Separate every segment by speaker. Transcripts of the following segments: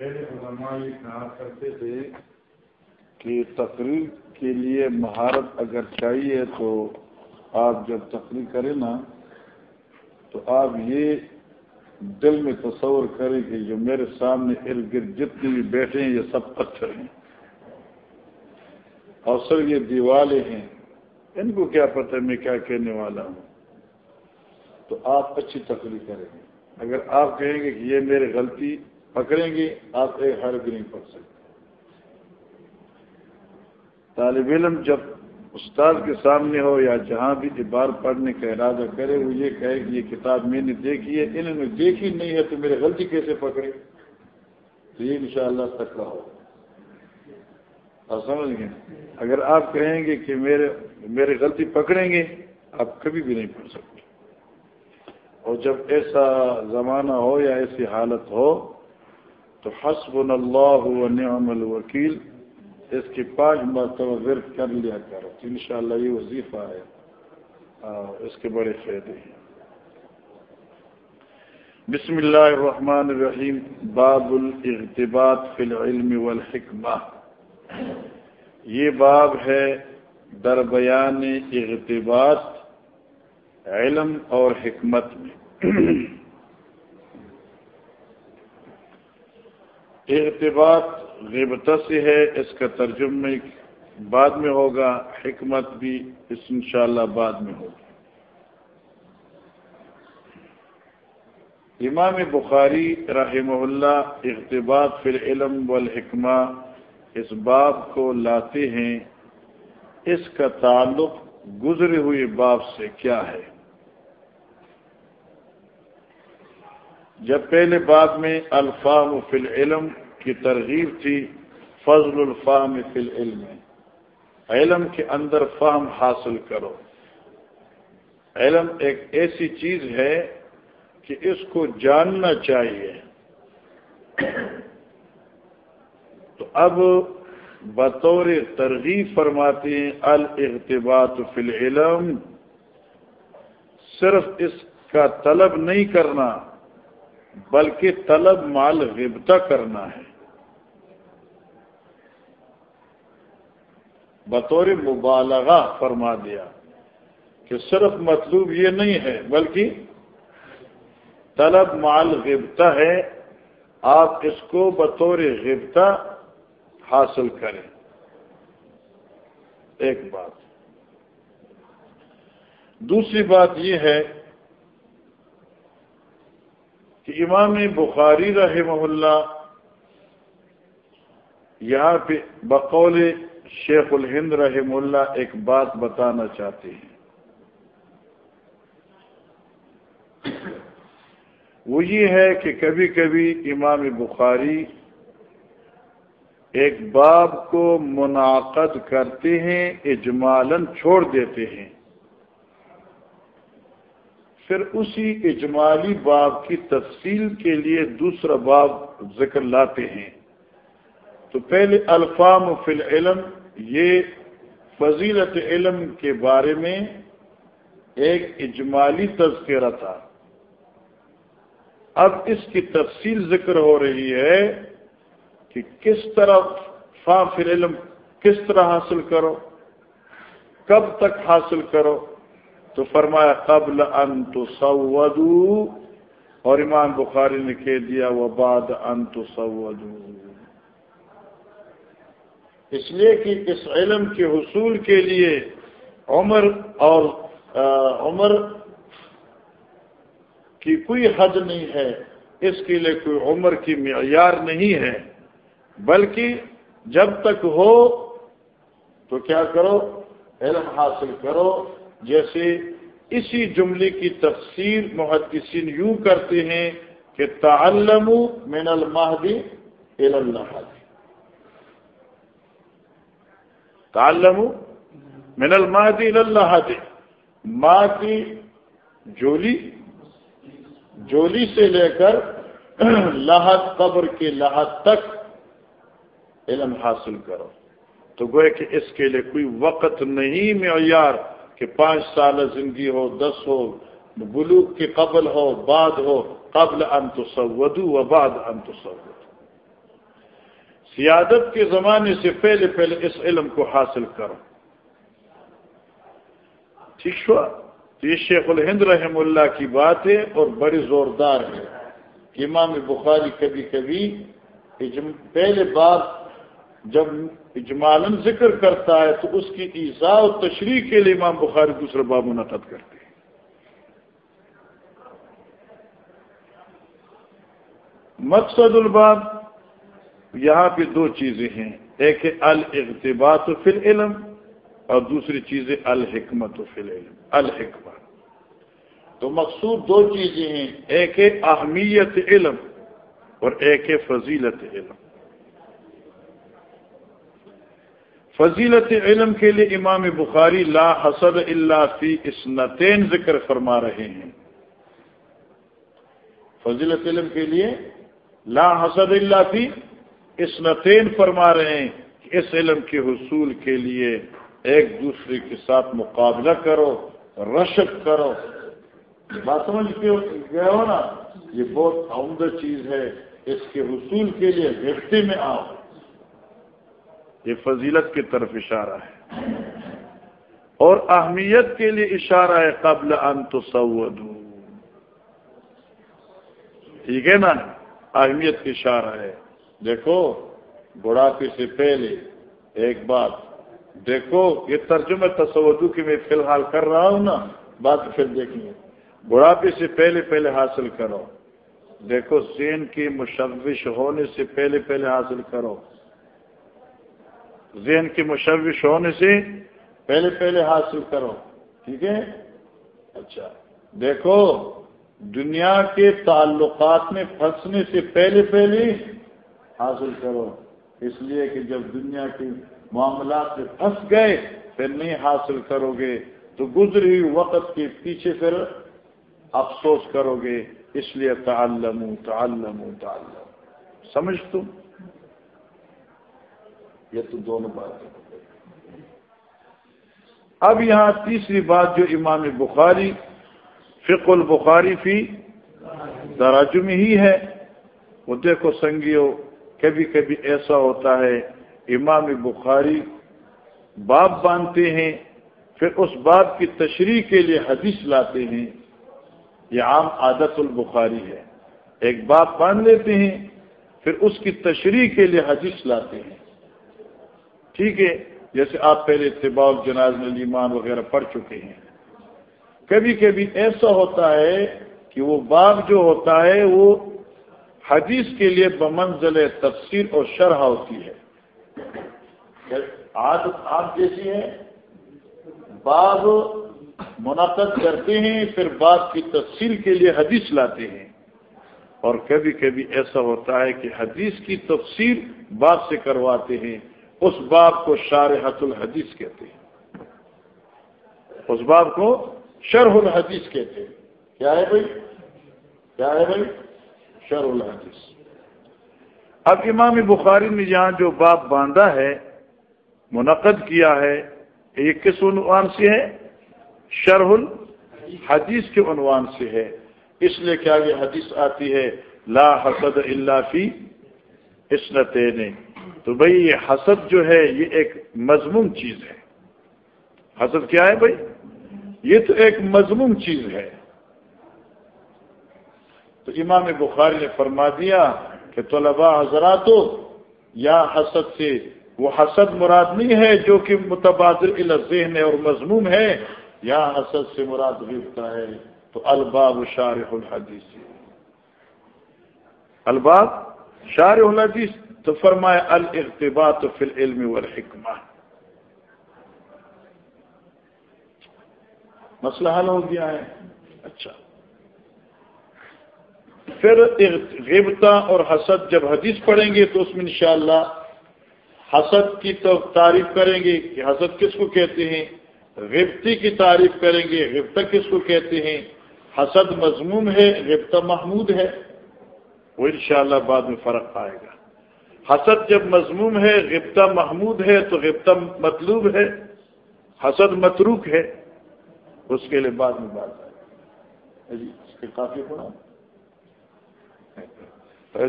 Speaker 1: پہلے علماء یہ کہا کرتے تھے کہ تقریر کے لیے مہارت اگر چاہیے تو آپ جب تقریر کریں نا، تو آپ یہ دل میں تصور کریں کہ جو میرے سامنے ارد گرد جتنے بھی بیٹھے ہیں، یہ سب پتھر ہیں۔ اور سر یہ دیوالے ہیں۔ ان کو کیا پتہ میں کیا کہنے والا ہوں۔ تو آپ اچھی تقریر کریں۔ گے اگر آپ کہیں گے کہ یہ میری غلطی پکڑیں گے، آپ ایک حرف نہیں پڑھ سکتے۔ طالب علم جب استاد کے سامنے ہو یا جہاں بھی بار پڑھنے کا ارادہ کرے، وہ یہ کہے کہ یہ کتاب میں نے دیکھی ہے، انہوں نے دیکھی نہیں ہے تو میری غلطی کیسے پکڑے؟ تو یہ انشاءاللہ شاء اللہ ہو اور سمجھ گئے؟ اگر آپ کہیں گے کہ میرے میری غلطی پکڑیں گے، آپ کبھی بھی نہیں پڑھ سکتے۔ اور جب ایسا زمانہ ہو یا ایسی حالت ہو تو حسب اللہ و نعم الوکیل، اس کی پانچ مرتبہ ورد کر لیا کرو تو ان شاء اللہ یہ وظیفہ ہے۔ اس کے بڑے فائدے ہیں۔ بسم اللہ الرحمن الرحیم، باب الاغتباط فی العلم والحکمہ۔ یہ باب ہے در بیان اغتباط علم اور حکمت میں۔ اعتبار غبت سے ہے، اس کا ترجمہ بعد میں ہوگا، حکمت بھی اس انشاءاللہ بعد میں ہوگی۔ امام بخاری رحمہ اللہ اقتباط فی العلم والحکمہ اس باب کو لاتے ہیں۔ اس کا تعلق گزرے ہوئے باب سے کیا ہے؟ جب پہلے باب میں الفام فی العلم کی ترغیب تھی، فضل الفام فی العلم، علم کے اندر فہم حاصل کرو۔ علم ایک ایسی چیز ہے کہ اس کو جاننا چاہیے۔ تو اب بطور ترغیب فرماتے ہیں، الاغتباط فی العلم، صرف اس کا طلب نہیں کرنا۔ بلکہ طلب مال غبتہ کرنا ہے۔ بطور مبالغہ فرما دیا کہ صرف مطلوب یہ نہیں ہے، بلکہ طلب مال غبتہ ہے، آپ اس کو بطور غبتہ حاصل کریں۔ ایک بات۔ دوسری بات یہ ہے کہ امام بخاری رحمہ اللہ یہاں پہ بقول شیخ الہند رحم اللہ ایک بات بتانا چاہتے ہیں۔ وہ یہ ہے کہ کبھی کبھی امام بخاری ایک باب کو منعقد کرتے ہیں اجمالن چھوڑ دیتے ہیں۔ پھر اسی اجمالی باب کی تفصیل کے لیے دوسرا باب ذکر لاتے ہیں۔ تو پہلے الفام فی العلم، یہ فضیلت علم کے بارے میں ایک اجمالی تذکرہ تھا۔ اب اس کی تفصیل ذکر ہو رہی ہے کہ کس طرح فام فی العلم کس طرح حاصل کرو، کب تک حاصل کرو تو فرمایا قبل ان تصودو اور امام بخاری نے کہہ دیا وہ بعد ان تصودو اس لیے کہ اس علم کے حصول کے لیے عمر اور عمر کی کوئی حد نہیں ہے، اس کے لیے کوئی عمر کی معیار نہیں ہے، بلکہ جب تک ہو تو کیا کرو؟ علم حاصل کرو۔ جیسے اسی جملے کی تفسیر محدثین یوں کرتے ہیں کہ تعلم من المہدی اللہ تعلم من المہدی اللہ ماں کی جولی جولی سے لے کر لاہت قبر کے لاہت تک علم حاصل کرو۔ تو گوئے کہ اس کے لیے کوئی وقت نہیں معیار۔ کہ پانچ سال زندگی ہو، دس ہو بلوک کے قبل ہو، بعد ہو، قبل ان تصودو و بعد ان تصودو سیادت کے زمانے سے پہلے پہلے اس علم کو حاصل کرو۔ ٹھیک ہوا یہ شیخ الہند رحم اللہ کی بات ہے اور بڑی زوردار ہے۔ امام بخاری کبھی کبھی پہلے بات جب اجمالن ذکر کرتا ہے تو اس کی ایزا و تشریح کے لیے امام بخاری دوسرے باب منعقد کرتے ہیں۔ مقصد الباب، یہاں پہ دو چیزیں ہیں۔ ایک ہے الاغتبات فی العلم اور دوسری چیز ہے الحکمت فی العلم الحکمت تو مقصود دو چیزیں ہیں، ایک ہے اہمیت علم اور ایک ہے فضیلت علم۔ فضیلت علم کے لیے امام بخاری لا حسد اللہ فی اسنتین ذکر فرما رہے ہیں۔ فضیلت علم کے لیے لا حسد اللہ فی اسنتین فرما رہے ہیں کہ اس علم کے حصول کے لیے ایک دوسرے کے ساتھ مقابلہ کرو، رشک کرو۔ بات سمجھ گئے ہو نا؟ یہ بہت عمدہ چیز ہے۔ اس کے حصول کے لیے ویکتی میں آؤ۔ یہ فضیلت کی طرف اشارہ ہے۔ اور اہمیت کے لیے اشارہ ہے قبل ان تو ٹھیک ہے نا؟ اہمیت کی اشارہ ہے۔ دیکھو، بڑھاپے سے پہلے ایک بات۔ دیکھو، یہ ترجمہ تصودو کی میں فی الحال کر رہا ہوں نا، بات پھر دیکھیں۔ بڑھاپے سے پہلے پہلے حاصل کرو۔ دیکھو، زین کی مشوش ہونے سے پہلے پہلے حاصل کرو۔ ذہن کی مشوش ہونے سے پہلے پہلے حاصل کرو۔ ٹھیک ہے؟ اچھا۔ دیکھو، دنیا کے تعلقات میں پھنسنے سے پہلے پہلے حاصل کرو۔ اس لیے کہ جب دنیا کے معاملات میں پھنس گئے، پھر نہیں حاصل کرو گے۔ تو گزری ہوئی وقت کے پیچھے پھر افسوس کرو گے۔ اس لیے تعلم تعلم تعلم سمجھ تم؟ یہ تو دونوں بات اب یہاں تیسری بات جو امام بخاری فق البخاری فی دراجم ہی ہے، وہ دیکھو سنگیو، کبھی کبھی ایسا ہوتا ہے، امام بخاری باب باندھتے ہیں، پھر اس باب کی تشریح کے لیے حدیث لاتے ہیں۔ یہ عام عادت البخاری ہے۔ ایک باب باندھ لیتے ہیں، پھر اس کی تشریح کے لیے حدیث لاتے ہیں۔ ٹھیک ہے، جیسے آپ پہلے اتباع الجناز میں ایمان وغیرہ پڑھ چکے ہیں۔ کبھی کبھی ایسا ہوتا ہے کہ وہ باب جو ہوتا ہے، وہ حدیث کے لیے بمنزل تفسیر اور شرح ہوتی ہے۔ عادت آپ جیسی ہے باب منعقد کرتے ہیں، پھر باب کی تفصیل کے لیے حدیث لاتے ہیں۔ اور کبھی کبھی ایسا ہوتا ہے کہ حدیث کی تفسیر باب سے کرواتے ہیں۔ اس باب کو شارحت الحدیث کہتے ہیں۔ اس باب کو شرح الحدیث کہتے ہیں۔ کیا ہے بھائی؟ کیا ہے بھائی؟ شرح الحدیث۔ اب امام بخاری نے یہاں جو باب باندھا ہے، منعقد کیا ہے، یہ کس عنوان سے ہے؟ شرح الحدیث کے عنوان سے ہے۔ اس لیے کیا یہ حدیث آتی ہے، لا حسد اللہ فی اسنتین۔ تو بھائی یہ حسد جو ہے یہ ایک مضمون چیز ہے۔ حسد کیا ہے بھائی؟ یہ تو ایک مضمون چیز ہے۔ تو امام بخاری نے فرما دیا کہ طلباء حضرات یا حسد سے، وہ حسد مراد نہیں ہے جو کہ متبادل ذہن ہے اور مضمون ہے، یا حسد سے مراد گرفتا ہے۔ تو الباب شارح الحدیث۔ الباب شارح الحدیث۔ تو فرمائے الاغتباط فی العلم والحکمہ۔ مسئلہ حل ہو گیا ہے۔ اچھا۔ پھر غبتا اور حسد جب حدیث پڑھیں گے تو اس میں انشاءاللہ حسد کی تو تعریف کریں گے کہ حسد کس کو کہتے ہیں؟ غبتی کی تعریف کریں گے غبتا کس کو کہتے ہیں؟ حسد مضموم ہے غبتا محمود ہے۔ وہ انشاءاللہ بعد میں فرق آئے گا۔ حسد جب مضموم ہے غبتہ محمود ہے تو غبتہ مطلوب ہے، حسد متروک ہے، اس کے لیے بعد میں بات آئے جی اس کے کافی پڑا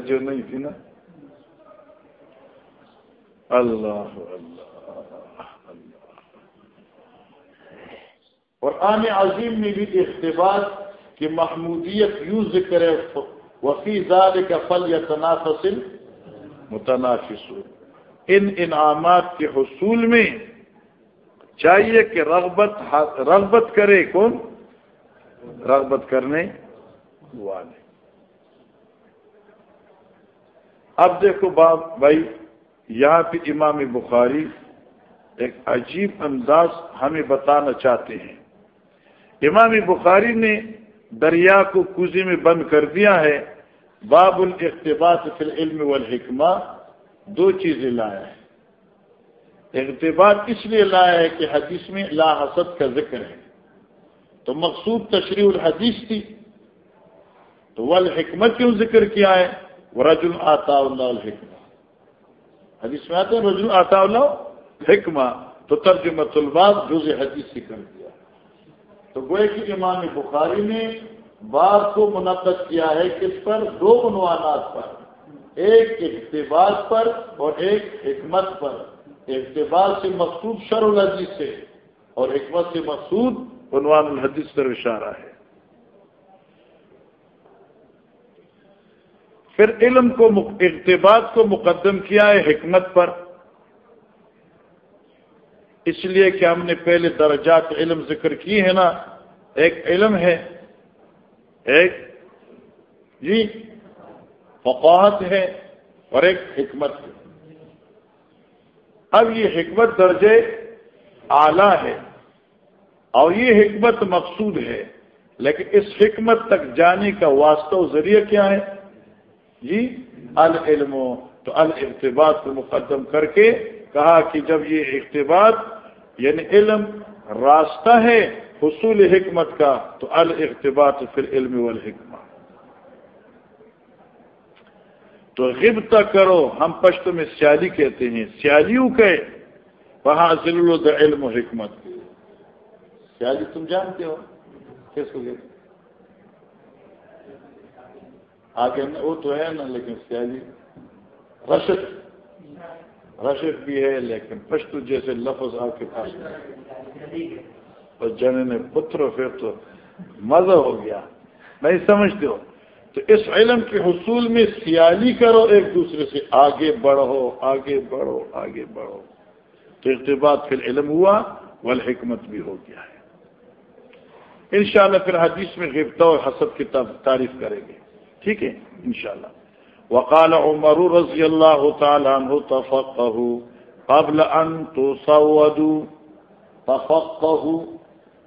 Speaker 1: جو نہیں تھی نا؟ اللہ اللہ اور آنے عظیم میں بھی اقتباس کی محمودیت یوں ذکر ہے، وفی زاد کا فل یا تنافسل متنافس ان انعامات کے حصول میں چاہیے کہ رغبت رغبت کرے کون؟ رغبت کرنے والے۔ اب دیکھو باپ بھائی، یہاں پہ امام بخاری ایک عجیب انداز ہمیں بتانا چاہتے ہیں۔ امام بخاری نے دریا کو کوزی میں بند کر دیا ہے۔ باب الاقتباس فی العلم والحکمہ دو چیزیں لایا ہے اقتباس اس لیے لایا ہے کہ حدیث میں لا حسد کا ذکر ہے۔ تو مقصود تشریح الحدیث تھی۔ تو والحکمت کیوں ذکر کیا ہے؟ وہ رجل آتا اللہ الحکمہ۔ حدیث میں آتے ہیں رجل آتا اللہ حکمہ تو ترجمت الباب جز حدیث سے کر دیا۔ تو گوئے کہ امام بخاری نے بات کو منعقد کیا ہے کس پر؟ دو عنوانات پر۔ ایک اقتباس پر اور ایک حکمت پر۔ اقتباس سے مقصود شر الحدیث سے اور حکمت سے مقصود عنوان الحدیث پر اشارہ ہے۔ پھر علم کو اقتباس کو مقدم کیا ہے حکمت پر۔ اس لیے کہ ہم نے پہلے درجات علم ذکر کی ہے نا، ایک علم ہے۔ ایک جی فقاہت ہے اور ایک حکمت ہے۔ اب یہ حکمت درجے اعلی ہے اور یہ حکمت مقصود ہے، لیکن اس حکمت تک جانے کا واسطہ و ذریعہ کیا ہے؟ جی العلم تو الاقتباس کو مقدم کر کے کہا کہ جب یہ اقتباس یعنی علم، راستہ ہے حصول حکمت کا تو الاقتباس پھر علم والحکمہ۔ تو غبطہ کرو، ہم پشت میں سیالی کہتے ہیں، سیالیوں کہ وہاں ضلع علم و حکمت۔ سیالی تم جانتے ہو؟ کس کو کہتے آگے وہ تو ہے نا، لیکن سیالی۔ رشد۔ رشد بھی ہے، لیکن پشتو جیسے لفظ آپ کے پاس۔ اور جن نے پتر پھر تو مزہ ہو گیا۔ نہیں سمجھتے ہو؟ تو اس علم کے حصول میں سیالی کرو، ایک دوسرے سے آگے بڑھو آگے بڑھو آگے بڑھو۔ تو ارتباط پھر علم ہوا، والحکمت بھی ہو گیا ہے۔ انشاءاللہ پھر حدیث میں غبطہ اور حسد کی تعریف کریں گے۔ ٹھیک ہے؟ انشاءاللہ۔ وقال عمر رضی اللہ تعالی عنہ تفقہ قبل ان تصودوا تفقہ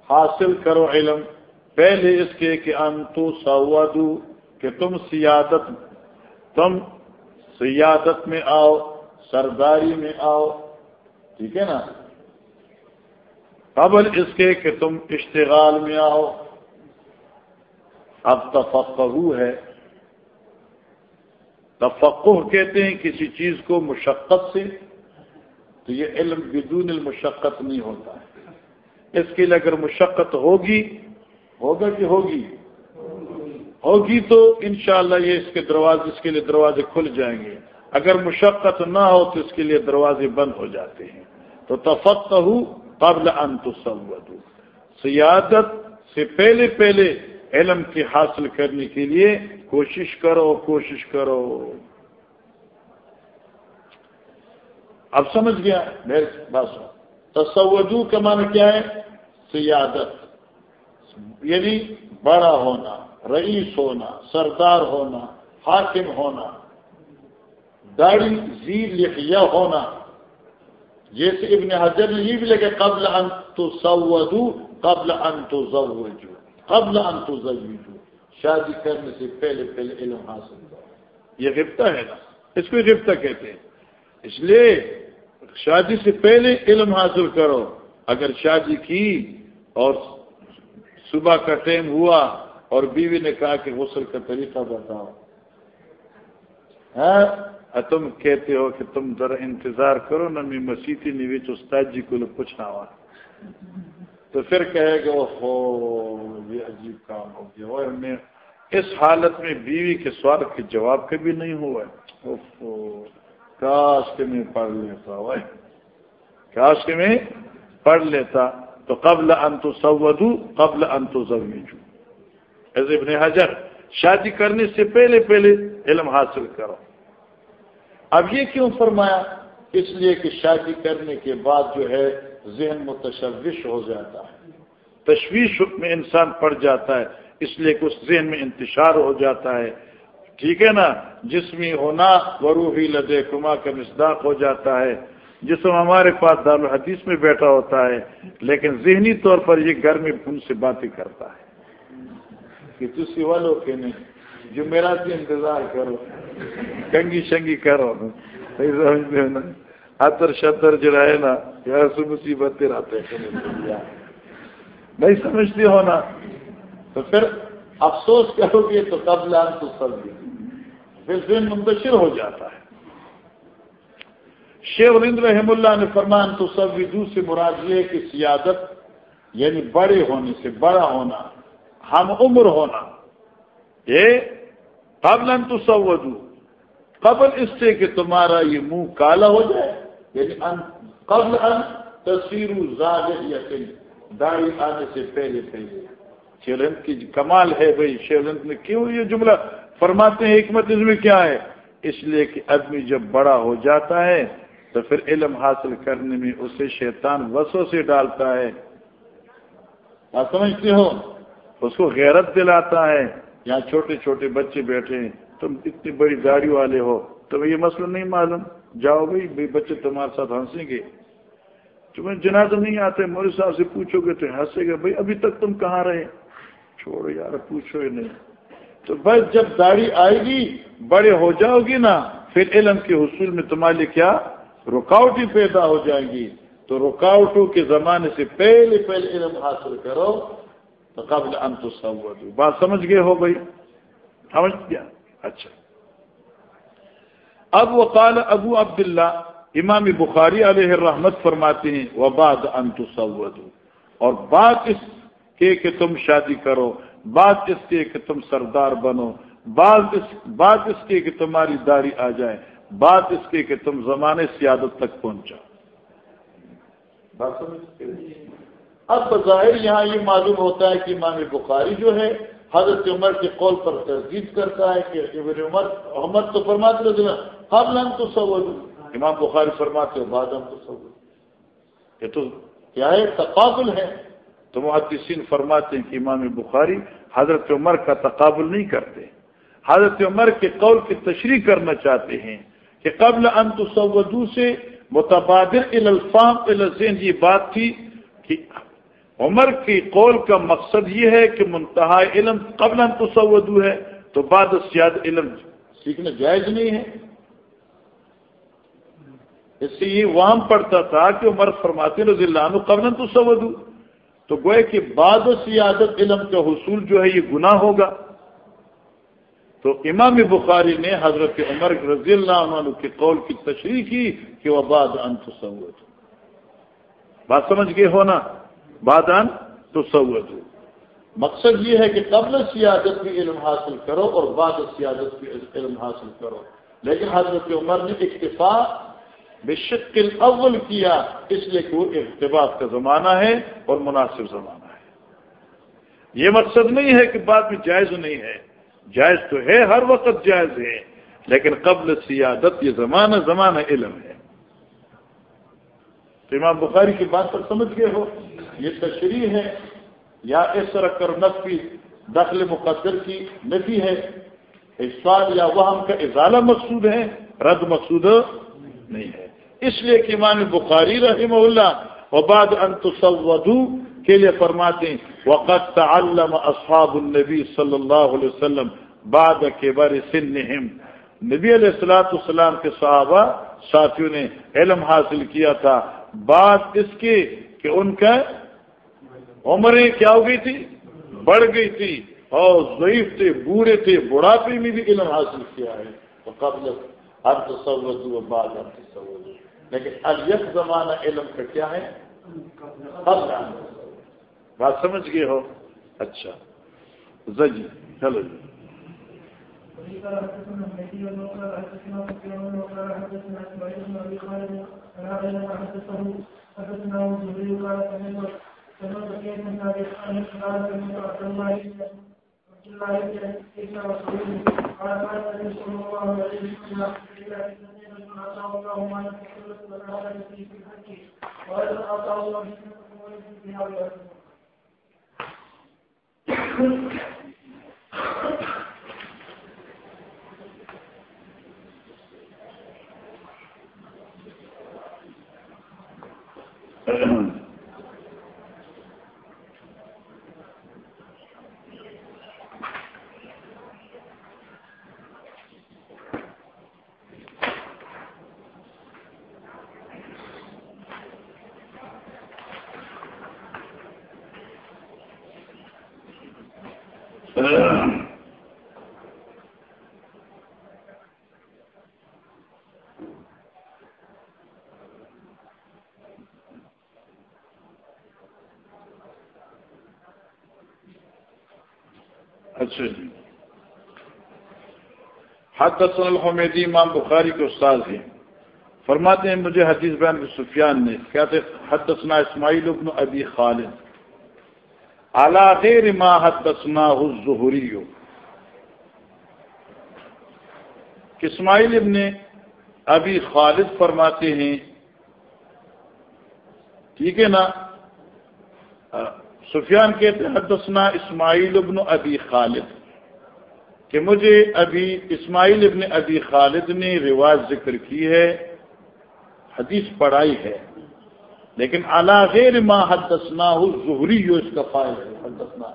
Speaker 1: حاصل کرو علم۔ پہلے اس کے کہ ان تصودوا کہ تم سیادت تم سیادت میں آؤ، سرداری میں آؤ۔ ٹھیک ہے نا؟ قبل اس کے کہ تم اشتغال میں آؤ۔ اب تفقہ ہے۔ تفقع کہتے ہیں کسی چیز کو مشقت سے، تو یہ علم بدون المشقت نہیں ہوتا۔ ہے اس کے لیے اگر مشقت ہوگی، ہوگا کہ ہوگی؟ ہوگی تو انشاءاللہ یہ اس کے دروازے، اس کے لیے دروازے کھل جائیں گے۔ اگر مشقت نہ ہو تو اس کے لیے دروازے بند ہو جاتے ہیں۔ تو تفقہ قبل ان تصودو سیادت سے پہلے پہلے علم کی حاصل کرنے کے لیے کوشش کرو کوشش کرو۔ اب سمجھ گیا میرے بات تصوجو کا معنی کیا ہے؟ سیادت. یعنی بڑا ہونا، رئیس ہونا، سردار ہونا، حاکم ہونا، داڑھی زیر لکھیا ہونا. جیسے ابن حضر نے یہ بھی لگے قبل ان تو سو قبل ان تو قبل ان تو شادی کرنے سے پہلے پہلے علم حاصل کرو یہ غبطہ ہے نا؟ اس کو غبطہ کہتے ہیں. اس لیے شادی سے پہلے علم حاصل کرو۔ اگر شادی کی اور صبح کا ٹائم ہوا اور بیوی نے کہا کہ غسل کا طریقہ بتاؤ۔ ہاں؟ تم کہتے ہو کہ تم ذرا انتظار کرو نا، میں مسیحی نیویچ استاد جی کو پوچھنا ہوا۔ تو پھر کہے گا ہو یہ عجیب کام ہو گیا۔ اور میں اس حالت میں بیوی کے سوال کے جواب کبھی نہیں ہوا۔ کاش کے میں پڑھ لیتا بھائی کاش کے میں پڑھ لیتا. تو قبل انتو سودو قبل انتو زویجو ایز ابن حجر، شادی کرنے سے پہلے پہلے علم حاصل کرو. اب یہ کیوں فرمایا؟ اس لیے کہ شادی کرنے کے بعد جو ہے ذہن متشوش ہو جاتا ہے. تشویش میں انسان پڑ جاتا ہے، اس لیے کہ اس ذہن میں انتشار ہو جاتا ہے. ٹھیک ہے نا؟ جسمی ہونا وروحی لدے کما کا مصداق ہو جاتا ہے۔ جسم ہمارے پاس دار الحدیث میں بیٹھا ہوتا ہے، لیکن ذہنی طور پر یہ گھر میں ان سے باتیں کرتا ہے۔ کہ تھی والو کہ نہیں؟ جو میرا بھی انتظار کرو۔ کنگی شنگی کرو۔ نہیں سمجھتے نا؟ اتر شتر جو ہے نا ایسے مصیبتیں رہتے نہیں سمجھتے ہو نا؟ تو پھر افسوس کرو گے تو قبل تو سب پھر ذہن منتشر ہو جاتا ہے۔ شیخ رند رحم اللہ نے فرمان تو سب سے مراد یہ کہ سیادت یعنی بڑے ہونے سے بڑا ہونا، ہم عمر ہونا۔ یہ قبل تو سب قبل اس سے کہ تمہارا یہ منہ کالا ہو جائے یعنی قبل ان تصویر یقین یعنی داڑھی آنے سے پہلے پہلے۔ شیولند کی کمال ہے بھائی شیولند میں کیوں یہ جملہ فرماتے ہیں، حکمت اس میں کیا ہے؟ اس لیے کہ آدمی جب بڑا ہو جاتا ہے تو پھر علم حاصل کرنے میں اسے شیطان وسوں سے ڈالتا ہے۔ آپ سمجھتے ہو؟ اس کو غیرت دلاتا ہے۔ یہاں چھوٹے چھوٹے بچے بیٹھے ہیں، تم اتنی بڑی گاڑی والے ہو، تمہیں یہ مسئلہ نہیں معلوم۔ جاؤ بھائی بھائی بچے تمہارے ساتھ ہنسیں گے۔ تمہیں جنازہ نہیں آتے مولوی صاحب سے پوچھو گے تو ہنسے گا۔ بھائی، ابھی تک تم کہاں رہے؟ چھوڑو یار، پوچھو ہی نہیں۔ تو بس جب داڑھی آئے گی، بڑے ہو جاؤ گی نا، پھر علم کے حصول میں تمہارے لیے کیا رکاوٹیں پیدا ہو جائیں گی۔ تو رکاوٹوں کے زمانے سے پہلے پہلے علم حاصل کرو۔ تو قبل انت بات سمجھ گئے ہو بھائی؟ سمجھ گیا؟ اچھا۔ اب وقال ابو عبداللہ، امام بخاری علیہ الرحمت فرماتے ہیں وباد انت اور بات اس کے کہ تم شادی کرو بات اس کے کہ تم سردار بنو بات اس بات اس کے کہ تمہاری داری آ جائے بات اس کی کہ تم زمانے سیادت تک پہنچا۔ اب بظاہر یہاں یہ معلوم ہوتا ہے کہ امام بخاری جو ہے، حضرت عمر کے قول پر تردید کرتا ہے کہ عمر عمر تو فرماتے ہم لن تو سب امام بخاری فرماتے ہو بعد ہم تو سب یہ تو کیا ہے؟ تقابل ہے۔ تو محدثین فرماتے ہیں کہ امام بخاری حضرت عمر کا تقابل نہیں کرتے۔ حضرت عمر کے قول کی تشریح کرنا چاہتے ہیں کہ قبل ان تصودو سے متبادر الفام الزین یہ بات تھی کہ عمر کی قول کا مقصد یہ ہے کہ منتہا علم قبل ان تصودو ہے تو بعد سیاد علم سیکھنا جائز نہیں ہے۔ اس سے یہ وام پڑتا تھا کہ عمر فرماتے رضی اللہ عنہ قبل تصودو تو گوئے کہ بعد سیادت علم کا حصول جو ہے یہ گناہ ہوگا۔ تو امام بخاری نے حضرت عمر رضی اللہ عنہ کے قول کی تشریح کی کہ وہ باد ان تصوت۔ بات سمجھ گئے ہونا باد ان تصوت۔ مقصد یہ ہے کہ قبل سیادت بھی علم حاصل کرو اور بعد سیادت بھی علم حاصل کرو۔ لیکن حضرت عمر نے اکتفا بشکل اول کیا، اس لیے کہ وہ اقتباس کا زمانہ ہے اور مناسب زمانہ ہے۔ یہ مقصد نہیں ہے کہ بعد میں جائز نہیں ہے۔ جائز تو ہے، ہر وقت جائز ہے، لیکن قبل سیادت یہ زمانہ زمانہ علم ہے۔ تو امام بخاری کی بات پر سمجھ گئے ہو، یہ تشریح ہے۔ یا اس طرح کر نفی، دخل مقدر کی نفی ہے۔ سوال یا وہ ہم کا اضالہ مقصود ہے، رد مقصود نہیں ہے۔ اس لیے کہ امام بخاری رحمہ اللہ وباد انتصودو کے لیے فرماتے ہیں وقت تعلم اصحاب النبی صلی اللہ علیہ وسلم بعد کے بار نبی علیہ السلاۃ السلام کے صحابہ ساتھیوں نے علم حاصل کیا تھا۔ بات اس کی کہ ان کا عمریں کیا ہو گئی تھی؟ بڑھ گئی تھی۔ اور ضعیف تھے، بوڑھے تھے، بڑھاپے میں بھی علم حاصل کیا ہے۔ تو قبل ہر تصور بعد ہر تصور لیکن اب یک زمانہ علم کا کیا ہے؟ بات سمجھ گئے ہو؟ اچھا۔ زجی، چلو جی۔ Mm-hmm. اچھا جی۔ حد الحمیدی امام بخاری کے استاد ہیں۔ فرماتے ہیں، مجھے حدیث بیان سفیان نے، کہتے حدثنا اسماعیل ابن ابی خالد۔ اعلی غیر ما حدثنا الظہری اسماعیل ابن ابی خالد فرماتے ہیں، ٹھیک ہے نا؟ سفیان کہتے حدثنا اسماعیل ابن ابی خالد. کہ مجھے ابھی اسماعیل ابن ابی خالد نے رواج ذکر کی ہے، حدیث پڑھائی ہے۔ لیکن غیر ما حدثنا ظہری جو اس کا فائل ہے حدثنا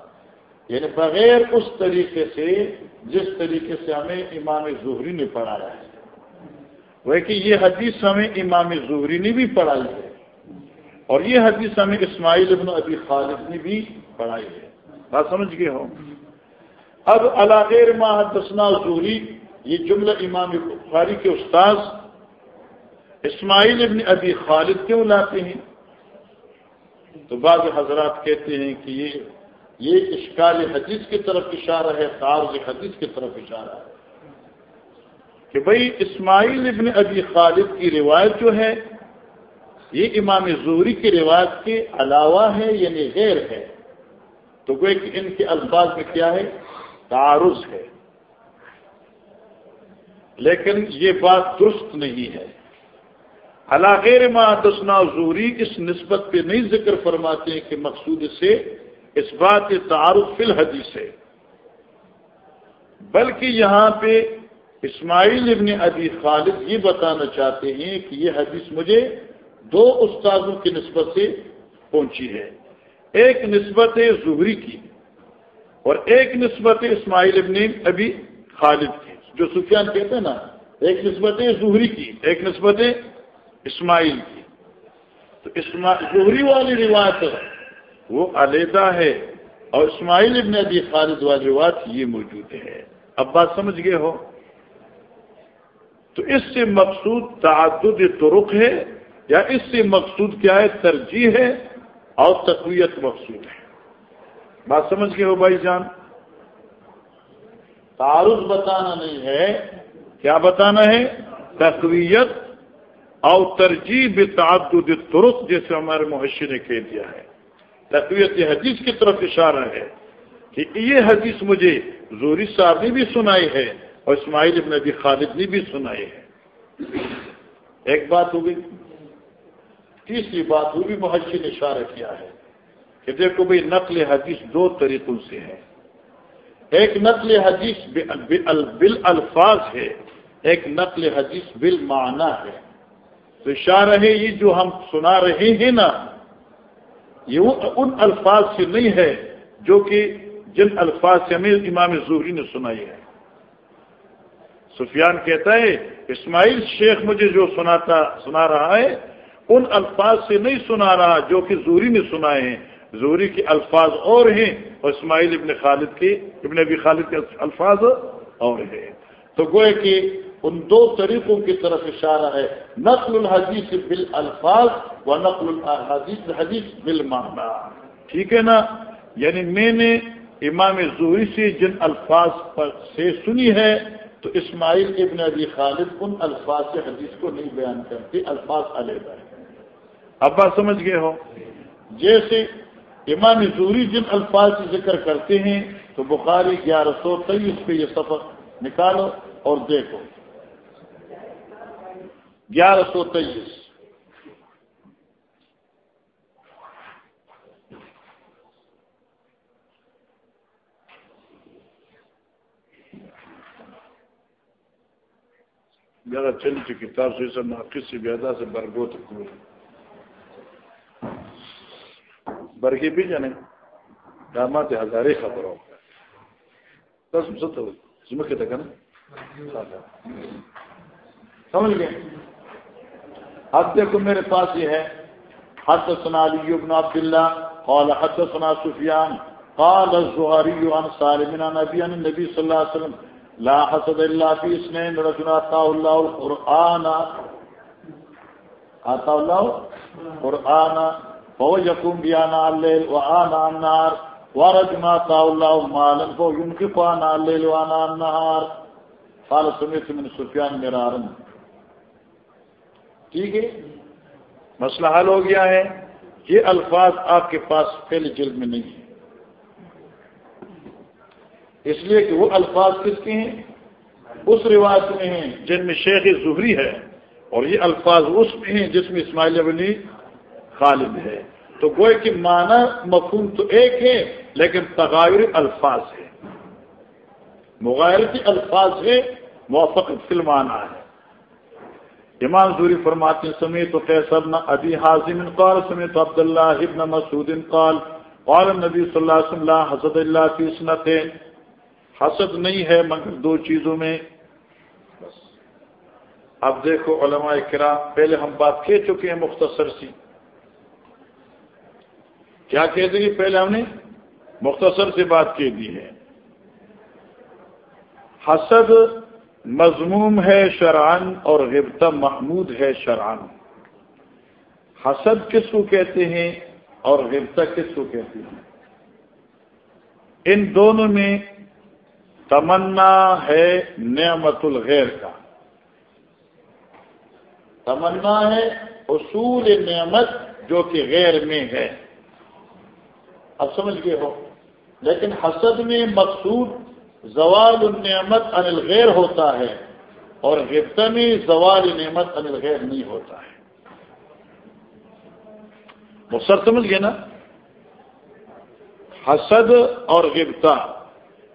Speaker 1: یعنی بغیر اس طریقے سے، جس طریقے سے ہمیں امام ظہری نے پڑھایا ہے۔ وہ کہ یہ حدیث ہمیں امام ظہری نے بھی پڑھائی ہے۔ اور یہ حدیث ہمیں اسماعیل ابن ابی خالد نے بھی پڑھائی ہے۔ بات سمجھ گئے ہو اب علاغیر ماہ دسنا ظہری یہ جملہ امام بخاری کے استاذ اسماعیل ابن ابی خالد کیوں لاتے ہیں؟ تو بعض حضرات کہتے ہیں کہ یہ یہ اشکال حدیث کی طرف اشارہ ہے تارز حدیث کی طرف اشارہ ہے۔ کہ بھائی اسماعیل ابن ابی خالد کی روایت جو ہے، یہ امام زوری کی روایت کے علاوہ ہے یعنی غیر ہے۔ تو کہ ان کے الفاظ میں کیا ہے؟ تعارض ہے۔ لیکن یہ بات درست نہیں ہے۔ غیر دسنا زوری اس نسبت پہ نہیں ذکر فرماتے ہیں کہ مقصود سے اس بات کے تعارف فی الحدیث ہے۔ بلکہ یہاں پہ اسماعیل ابن ابی خالد یہ بتانا چاہتے ہیں کہ یہ حدیث مجھے دو استاذوں کی نسبت سے پہنچی ہے۔ ایک نسبت زہری کی اور ایک نسبت اسماعیل ابن ابی خالد کی، جو سفیان کہتے ہیں نا، ایک نسبت زہری کی، ایک نسبت اسماعیل کی۔ تو زہری والی روایت وہ علیحدہ ہے۔ اور اسماعیل ابن ابی خالد والی روایت یہ موجود ہے۔ اب بات سمجھ گئے ہو؟ تو اس سے مقصود تعدد طرق ہے، یا اس سے مقصود کیا ہے؟ ترجیح ہے اور تقویت مقصود ہے۔ بات سمجھ کے ہو بھائی جان؟ تعارف بتانا نہیں ہے۔ کیا بتانا ہے؟ تقویت اور ترجیح بتعدد ترک جیسے ہمارے محشی نے کہہ دیا ہے۔ تقویت حدیث کی طرف اشارہ ہے کہ یہ حدیث مجھے زوری صاحب نے بھی سنائی ہے اور اسماعیل ابن ابی خالد نے بھی سنائی ہے۔ ایک بات ہو گئی۔ تیسری بات وہ بھی محشی نے اشارہ کیا ہے کہ دیکھو بھائی، نقل حدیث دو طریقوں سے ہے۔ ایک نقل حدیث بل الفاظ ہے، ایک نقل حدیث بل معنی ہے۔ تو اشارہ ہے یہ جو ہم سنا رہے ہیں نا، یہ ان الفاظ سے نہیں ہے جو کہ جن الفاظ سے ہمیں امام زہری نے سنائی ہے۔ سفیان کہتا ہے، اسماعیل شیخ مجھے جو سناتا، سنا رہا ہے، ان الفاظ سے نہیں سنا رہا جو کہ زوری نے سنائے ہیں۔ زوری کے الفاظ اور ہیں اور اسماعیل ابن خالد کے، ابن ابی خالد کے الفاظ اور ہیں۔ تو گوئے کہ ان دو طریقوں کی طرف اشارہ ہے، نقل الحدیث بال الفاظ و نقل الحدیث، حدیث بال ٹھیک ہے نا؟ یعنی میں نے امام زہری سے جن الفاظ پر سے سنی ہے، تو اسماعیل ابن ابی خالد ان الفاظ سے حدیث کو نہیں بیان کرتے، الفاظ علیحدہ ہے اب بات سمجھ گئے ہو؟ جیسے امام زوری جن الفاظ سے ذکر کرتے ہیں، تو بخاری گیارہ سو تیئیس پہ یہ سفر نکالو اور دیکھو۔ گیارہ سو تیئیس زیادہ چلی چکی کتاب سے سب ناقص سے بیادہ سے برگو تک برگی بھی جانے دامات ہزارے خبر ہو بس ست سمجھ کے تک نا سمجھ گئے اب دیکھو میرے پاس یہ ہے۔ حد سنا علی ابن عبد اللہ قال حد سنا سفیان، قال الزهري عن سالم بن نبي عن النبي صلى الله عليه وسلم۔ لا حسد الا في اثنين رجل اتى الله القران اتى الله القران فهو يقوم بيانا الليل وانا النار ورجل اتى الله مالا، فهو ينفق انا الليل وانا النهار قال سمعت من سفيان مرارا ٹھیک ہے؟ مسئلہ حل ہو گیا ہے۔ یہ الفاظ آپ کے پاس پہلے جلد میں نہیں ہے اس لیے کہ وہ الفاظ کس کے ہیں؟ اس رواج میں ہیں جن میں شیخ ظہری ہے اور یہ الفاظ اس میں ہیں جس میں اسماعیل ابنی خالد ہے۔ تو گوئے کہ معنی مفہوم تو ایک ہے، لیکن تغیر الفاظ ہے۔ مغیرتی الفاظ ہے موافق فلمانہ ہے۔ امام زوری فرماتے سمیت قیصر نہ ابی حاضم قال، سمیت عبداللہ ابن مسعود قال قال النبی صلی اللہ علیہ وسلم حسد اللہ کی سنت حسد نہیں ہے مگر دو چیزوں میں۔ اب دیکھو علماء کرام، پہلے ہم بات کہہ چکے ہیں، مختصر سی۔ کیا کہہ دی؟ پہلے ہم نے مختصر سے بات کہہ دی ہے۔ حسد مضموم ہے شرعن اور غبتہ محمود ہے شرعن حسد کس کو کہتے ہیں اور غبتہ کس کو کہتے ہیں؟ ان دونوں میں تمنا ہے نعمت الغیر کا۔ تمنا ہے اصول نعمت جو کہ غیر میں ہے۔ اب سمجھ گئے ہو۔ لیکن حسد میں مقصود زوال النعمت ان الغیر ہوتا ہے اور غبطہ میں زوال نعمت ان الغیر نہیں ہوتا ہے۔ وہ سر سمجھ گئے نا؟ حسد اور غبطہ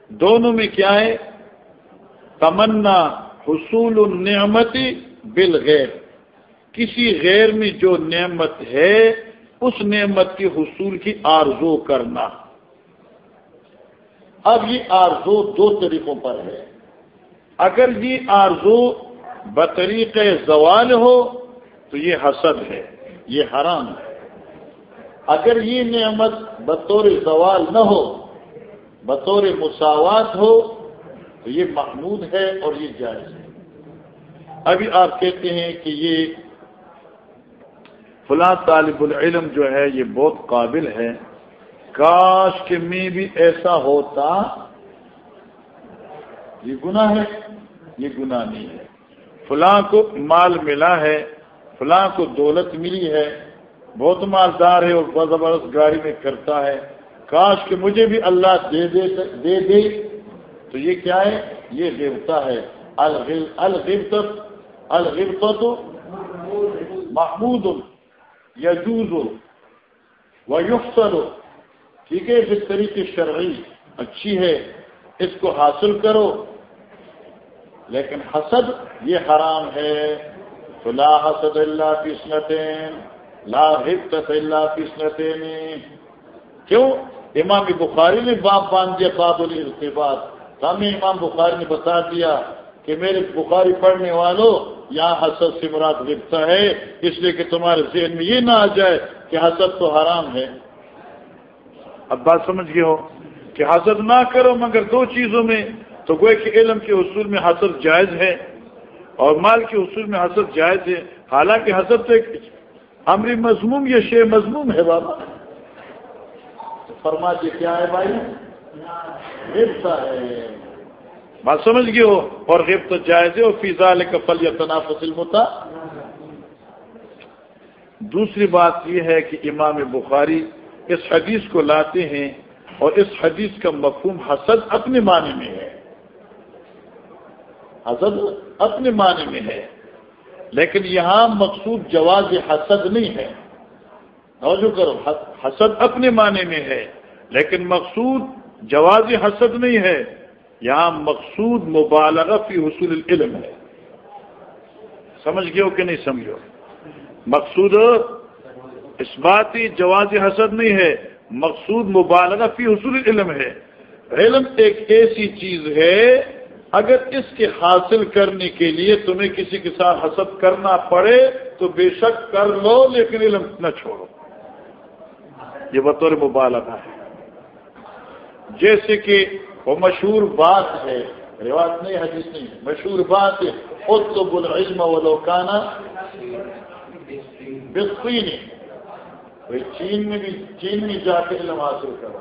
Speaker 1: دونوں میں کیا ہے؟ تمنا حصول النعمت بالغیر۔ کسی غیر میں جو نعمت ہے، اس نعمت کے حصول کی آرزو کرنا۔ اب یہ آرزو دو طریقوں پر ہے۔ اگر یہ آرزو بطریق زوال ہو تو یہ حسد ہے، یہ حرام ہے۔ اگر یہ نعمت بطور زوال نہ ہو، بطور مساوات ہو تو یہ محمود ہے اور یہ جائز ہے۔ ابھی آپ کہتے ہیں کہ یہ فلاں طالب العلم جو ہے، یہ بہت قابل ہے۔ کاش کے میں بھی ایسا ہوتا۔ یہ گناہ ہے، یہ گناہ نہیں ہے۔ فلاں کو مال ملا ہے، فلاں کو دولت ملی ہے۔ بہت مالدار ہے اور بہت زبردست گاڑی میں کرتا ہے۔ کاش کہ مجھے بھی اللہ دے دے دے دے۔ تو یہ کیا ہے؟ یہ دیوتا ہے۔ الغبت الغبت محمود، یجوز و یفسر ٹھیک ہے، جس طریقے شرعی اچھی ہے، اس کو حاصل کرو۔ لیکن حسد یہ حرام ہے۔ تو لا حسد اللہ کی لا حفت اللہ کی کیوں؟ امام بخاری نے باپ باندھ دیا باب الرتباد ہمیں امام بخاری نے بتا دیا کہ میرے بخاری پڑھنے والوں، یہاں حسد سے مراد گرتا ہے۔ اس لیے کہ تمہارے ذہن میں یہ نہ آ جائے کہ حسد تو حرام ہے۔ اب بات سمجھ گئے ہو کہ حسد نہ کرو مگر دو چیزوں میں تو گوئے کہ علم کے حصول میں حسد جائز ہے اور مال کے حصول میں حسد جائز ہے۔ حالانکہ حسد تو ایک امری مضموم یا شے مضموم ہے بابا؟ فرما جی کیا ہے بھائی؟ ہے۔ بات سمجھ گئے ہو؟ اور غب تو جائز اور فیضا کفل یا تنافسل ہوتا دوسری بات یہ ہے کہ امام بخاری اس حدیث کو لاتے ہیں اور اس حدیث کا مفہوم حسد اپنے معنی میں ہے۔ حسد اپنے معنی میں ہے۔ لیکن یہاں مقصود جواز حسد نہیں ہے۔ توجہ کرو، حسد اپنے معنی میں ہے، لیکن مقصود جواز حسد نہیں ہے۔ یہاں مقصود مبالغہ فی حصول العلم ہے۔ سمجھ گئے ہو کہ نہیں سمجھو مقصود اس بات جواز حسد نہیں ہے، مقصود مبالغہ فی حصول علم ہے۔ علم ایک ایسی چیز ہے، اگر اس کے حاصل کرنے کے لیے تمہیں کسی کے ساتھ حسد کرنا پڑے تو بے شک کر لو، لیکن علم نہ چھوڑو۔ یہ بطور مبالغہ ہے۔ جیسے کہ وہ مشہور بات ہے رواج نہیں، حدیث نہیں، مشہور بات ہے خود تو بول علم و لوکانا چین میں بھی چین میں جا کے علم حاصل کرو۔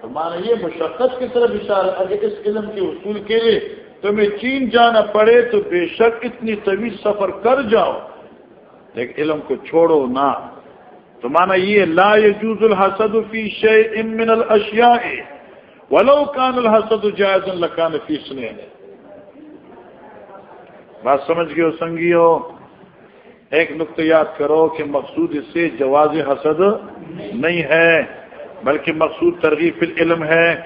Speaker 1: تو مانا یہ مشقت کی طرف اشارہ اگر اس علم کے اصول کے لیے تمہیں چین جانا پڑے تو بے شک اتنی طویل سفر کر جاؤ۔ لیکن علم کو چھوڑو نہ۔ تو مانا یہ لا يجوز الحسد فی شيء من الاشیاء۔ ولو كان الحسد جائزا لكان في سنين بات سمجھ گئے ہو، سنگیو؟ ایک نقطہ یاد کرو کہ مقصود اس سے جواز حسد نہیں ہے، بلکہ مقصود ترغیب فی العلم ہے۔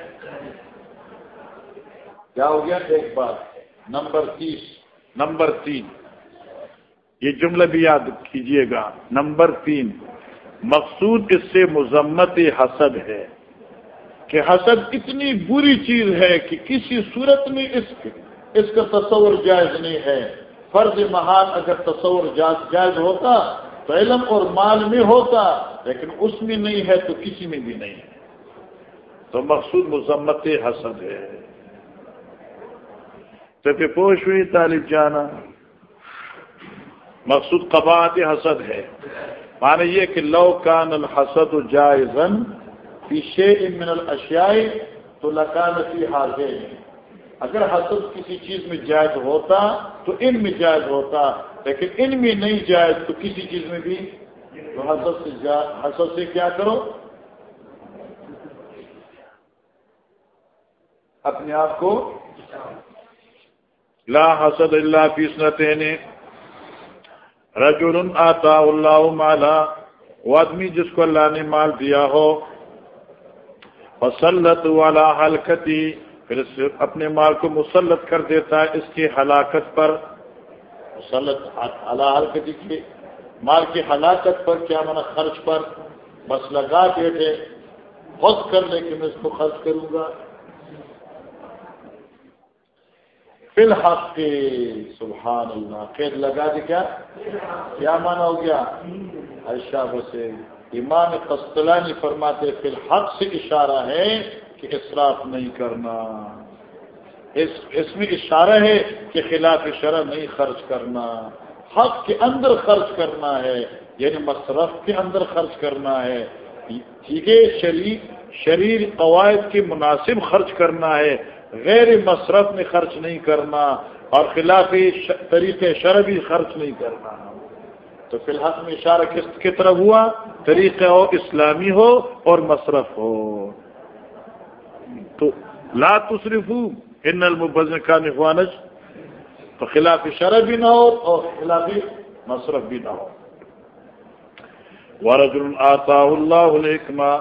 Speaker 1: کیا ہو گیا؟ ایک بات، نمبر تیس، نمبر تین۔ یہ جملہ بھی یاد کیجیے گا۔ نمبر تین، مقصود اس سے مذمت حسد ہے۔ کہ حسد اتنی بری چیز ہے کہ کسی صورت میں اس اس کا تصور جائز نہیں ہے۔ فرض محال اگر تصور جائز ہوتا تو علم اور مال میں ہوتا، لیکن اس میں نہیں ہے تو کسی میں بھی نہیں ہے۔ تو مقصود مذمت حسد ہے۔ تو پوش ہوئی طالب جانا۔ مقصود قباعت حسد ہے۔ مانا یہ کہ لو کان الحسد جائزن فی شیء من الاشیاء تو لکان فی حاضر اگر حسد کسی چیز میں جائز ہوتا تو ان میں جائز ہوتا، لیکن ان میں نہیں جائز تو کسی چیز میں بھی تو حسد سے حسد سے کیا کرو؟ اپنے آپ کو لا حسد اللہ فی سنتین رجل آتا اللہ مالا، وہ آدمی جس کو اللہ نے مال دیا ہو مسلط والا حلقتی پھر اپنے مال کو مسلط کر دیتا ہے اس کی ہلاکت پر۔ مسلط اللہ حلقتی کی مال کی ہلاکت پر کیا مانا خرچ پر۔ بس لگا بیٹھے خود کر لے کہ میں اس کو خرچ کروں گا۔ فی الحق کے سبحان اللہ، قید لگا دی کیا؟ کیا مانا ہو گیا؟ عائشہ سے ایمان قسطلانی فرماتے فی الحق سے اشارہ ہے کہ اصراف نہیں کرنا۔ اس اس میں اشارہ ہے کہ خلاف شرح نہیں خرچ کرنا۔ حق کے اندر خرچ کرنا ہے یعنی مصرف کے اندر خرچ کرنا ہے۔ ٹھیک ہے، شریر شریر قواعد کے مناسب خرچ کرنا ہے، غیر مصرف میں خرچ نہیں کرنا اور خلاف طریقے شربی خرچ نہیں کرنا۔ تو فی الحال میں اشارہ کس کی طرف ہوا؟ طریقہ ہو اسلامی ہو اور مصرف ہو۔ تو لا تصرف ان المبزن کا نفوانج تو خلاف شرح بھی نہ ہو اور خلاف مصرف بھی نہ ہو. ورج آتا اللہ علیکما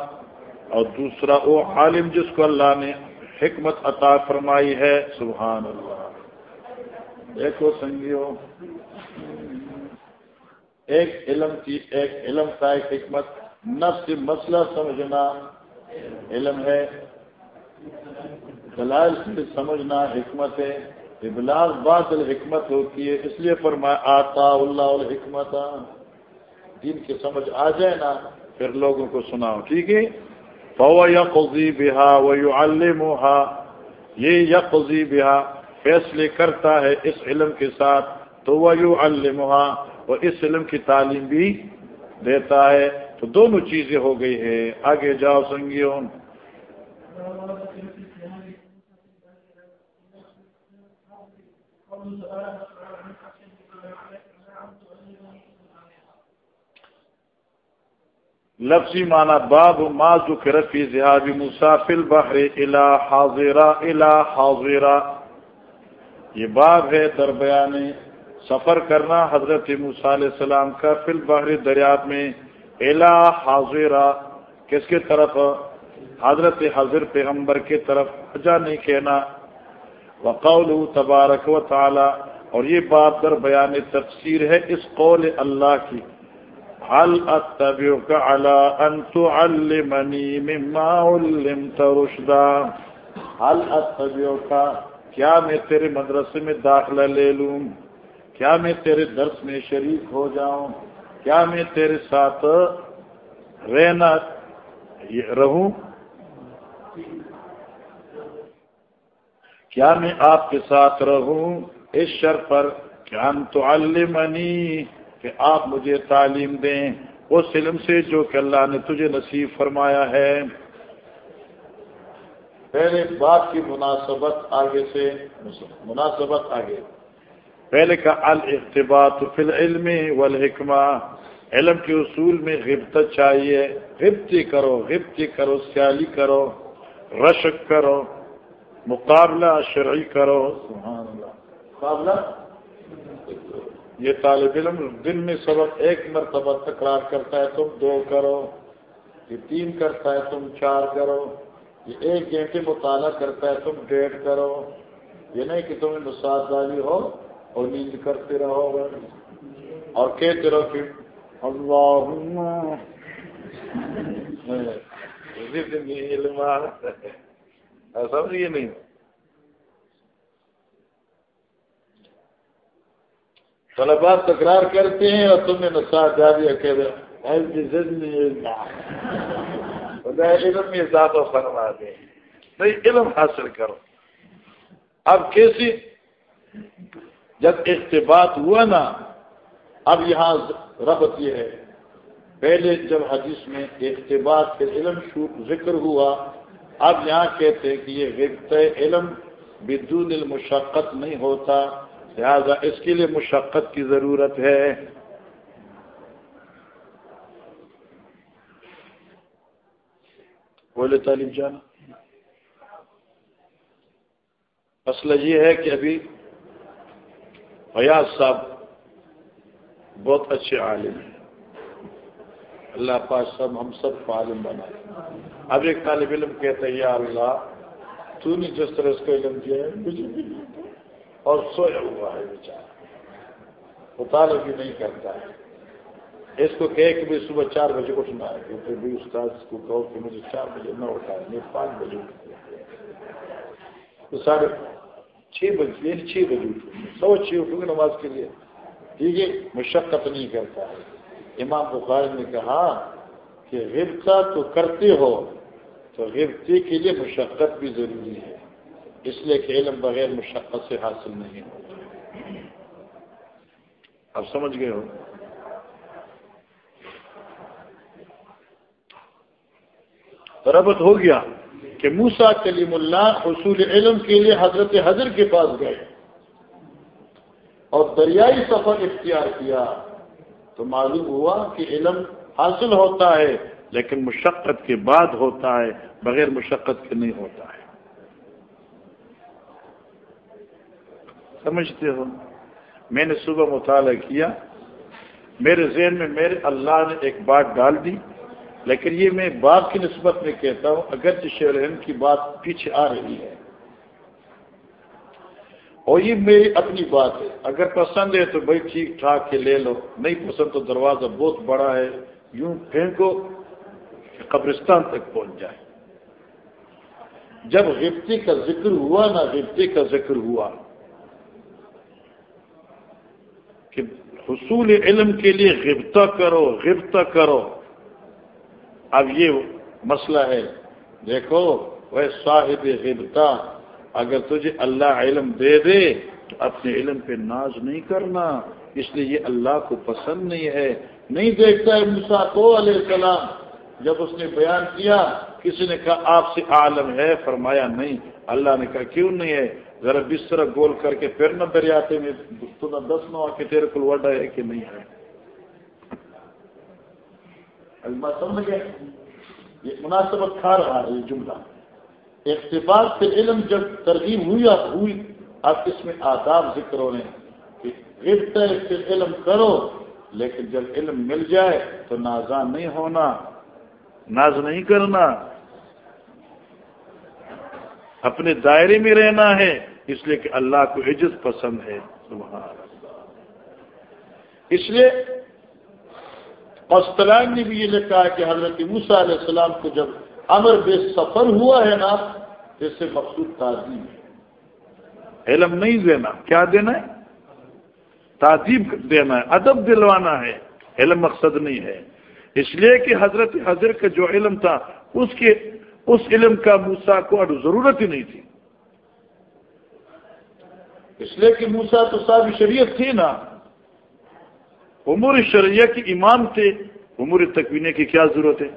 Speaker 1: اور دوسرا وہ عالم جس کو اللہ نے حکمت عطا فرمائی ہے، سبحان اللہ. دیکھو سنگیو ایک علم کی ایک علم کا ایک حکمت، نفس مسئلہ سمجھنا علم ہے۔ دلائل سے سمجھنا حکمت ہے، ابلاغ بات الحکمت ہوتی ہے، اس لیے فرمایا، آتا اللہ الحکمت دین کی سمجھ آ جائے نا، پھر لوگوں کو سناؤ، ٹھیک ہے؟ فو یقضی بہا و المحا یہ یقضی بہا فیصلے کرتا ہے اس علم کے ساتھ، تو وہ یو المحا وہ اس علم کی تعلیم بھی دیتا ہے۔ تو دونوں چیزیں ہو گئی ہے آگے جاؤ سنگیوں۔ لفظی معنی باب ما ذکر فی ذهاب موسی فی البحر الى حاضرہ الى حاضرہ۔ یہ باب ہے در بیان سفر کرنا حضرت موسی علیہ السلام کا فی البحر دریات میں۔ الى حاضرہ، کس کے طرف؟ حضرت حضر پیغمبر کے طرف۔ حجا نہیں کہنا۔ وقول تبارک و تعالی، اور یہ بات در بیان تفسیر ہے اس قول اللہ کی حل اتبعك على ان تعلمني مما علمت رشدا؟ حل اتبعك کیا میں تیرے مدرسے میں داخلہ لے لوں؟ کیا میں تیرے درس میں شریک ہو جاؤں؟ کیا میں تیرے ساتھ رہنا رہوں؟ کیا میں آپ کے ساتھ رہوں اس شر پر کیا تو علمنی کہ آپ مجھے تعلیم دیں اس علم سے جو کہ اللہ نے تجھے نصیب فرمایا ہے۔ پہلے بات کی مناسبت آگے سے مناسبت آگے۔ پہلے کا الاقتبات فی العلم والحکمہ۔ علم کے اصول میں غبت چاہیے۔ غبتی کرو غبتی کرو، سیالی کرو، رشک کرو۔ مقابلہ شرعی کرو، سبحان اللہ۔ مقابلہ؟ یہ طالب علم دن میں سبق ایک مرتبہ تکرار کرتا ہے، تم دو کرو، یہ تین کرتا ہے، تم چار کرو، یہ ایک گھنٹے مطالعہ کرتا ہے، تم ڈیڑھ کرو۔ یہ نہیں کہ تمہیں مساج داری ہو اور نیند کرتے رہو۔ اور کہتے رہو کہ اللہ سمجھ یہ نہیں؟ طلبا تکرار کرتے ہیں اور تم نے نسات جاری کہ علم میں اضافہ فرما دیں نہیں، علم حاصل کرو۔ اب کیسی؟ جب اختبات ہوا نا، اب یہاں ربط یہ ہے۔ پہلے جب حدیث میں اختبات کے علم ذکر ہوا اب یہاں کہتے ہیں کہ یہ علم بدون المشقت نہیں ہوتا، لہذا اس کے لیے مشقت کی ضرورت ہے۔ بولے تعلیم جانا مسئلہ یہ ہے کہ ابھی فیاض صاحب بہت اچھے عالم ہیں۔ اللہ پاک سب ہم سب کو عالم بنا اب ایک طالب علم کہتا ہے یا اللہ تو نے جس طرح اس کا علم کیا ہے، مجھے بھی اور سویا ہوا ہے بیچارہ۔ مطالعہ بھی نہیں کرتا ہے۔ اس کو کہے کہ صبح چار بجے اٹھنا ہے، کیونکہ بھی استاد کو کہو کہ مجھے چار بجے نہ اٹھا ہے میں پانچ بجے تو ساڑھے چھ بجے چھ بجے اٹھوں سو چھ اٹھوں گے نماز کے لیے۔ ٹھیک ہے، مشقت نہیں کرتا۔ ہے امام بخار نے کہا کہ غبطہ تو کرتے ہو، تو غبطے کے لیے مشقت بھی ضروری ہے۔ اس لیے کہ علم بغیر مشقت سے حاصل نہیں ہوتا۔ اب سمجھ گئے ہو؟ ربط ہو گیا کہ موسا کلیم اللہ حصول علم کے لیے حضرت حضر کے پاس گئے۔ اور دریائی سفر اختیار کیا تو معلوم ہوا کہ علم حاصل ہوتا ہے، لیکن مشقت کے بعد ہوتا ہے، بغیر مشقت کے نہیں ہوتا ہے۔ سمجھتے ہو؟ میں نے صبح مطالعہ کیا۔ میرے ذہن میں میرے اللہ نے ایک بات ڈال دی، لیکن یہ میں باپ کی نسبت میں کہتا ہوں، اگرچہ شیر کی بات پیچھے آ رہی ہے۔ اور یہ میری اپنی بات ہے۔ اگر پسند ہے تو بھائی ٹھیک ٹھاک کے لے لو، نہیں پسند تو دروازہ بہت بڑا ہے۔ یوں پھینکو قبرستان تک پہنچ جائے۔ جب غفتی کا ذکر ہوا نا غفتی کا ذکر ہوا، کہ حصول علم کے لیے غبطہ کرو غبطہ کرو۔ اب یہ مسئلہ ہے، دیکھو وہ صاحب غبطہ، اگر تجھے اللہ علم دے دے، تو اپنے علم پہ ناز نہیں کرنا۔ اس لیے یہ اللہ کو پسند نہیں ہے۔ نہیں دیکھتا ہے مسا کو علیہ السلام۔ جب اس نے بیان کیا، کسی نے کہا، آپ سے عالم ہے، فرمایا نہیں۔ اللہ نے کہا، کیوں نہیں ہے؟ ذرا بستر گول کر کے پھر نہ دریاتے میں، تو نہ دس نو کے تیرے کو وڈا ہے کہ نہیں ہے۔ سمجھ گئے؟ یہ مناسبت کھا رہا ہے، یہ جملہ۔ اقتباس سے علم جب ترغیب ہوئی ہوئی، اب اس میں آداب ذکر ہونے کہ علم کرو۔ لیکن جب علم مل جائے تو نازاں نہیں ہونا، ناز نہیں کرنا۔ اپنے دائرے میں رہنا ہے، اس لیے کہ اللہ کو عجت پسند ہے۔ سبحان اس لیے اسلام نے بھی یہ لکھا ہے کہ حضرت موسیٰ علیہ السلام کو جب امر بے سفر ہوا ہے نا اس سے مقصود تعظیم ہے۔ علم نہیں دینا، کیا دینا ہے؟ تعظیم دینا ہے، ادب دلوانا ہے، علم مقصد نہیں ہے۔ اس لیے کہ حضرت حضرت کا جو علم تھا، اس کے، اس علم کا موسا کو ضرورت ہی نہیں تھی۔ اس لیے کہ موسا تو صاحب شریعت تھی نا۔ امور شریعہ کی امام تھے، امور تکوینے کی کیا ضرورت ہے؟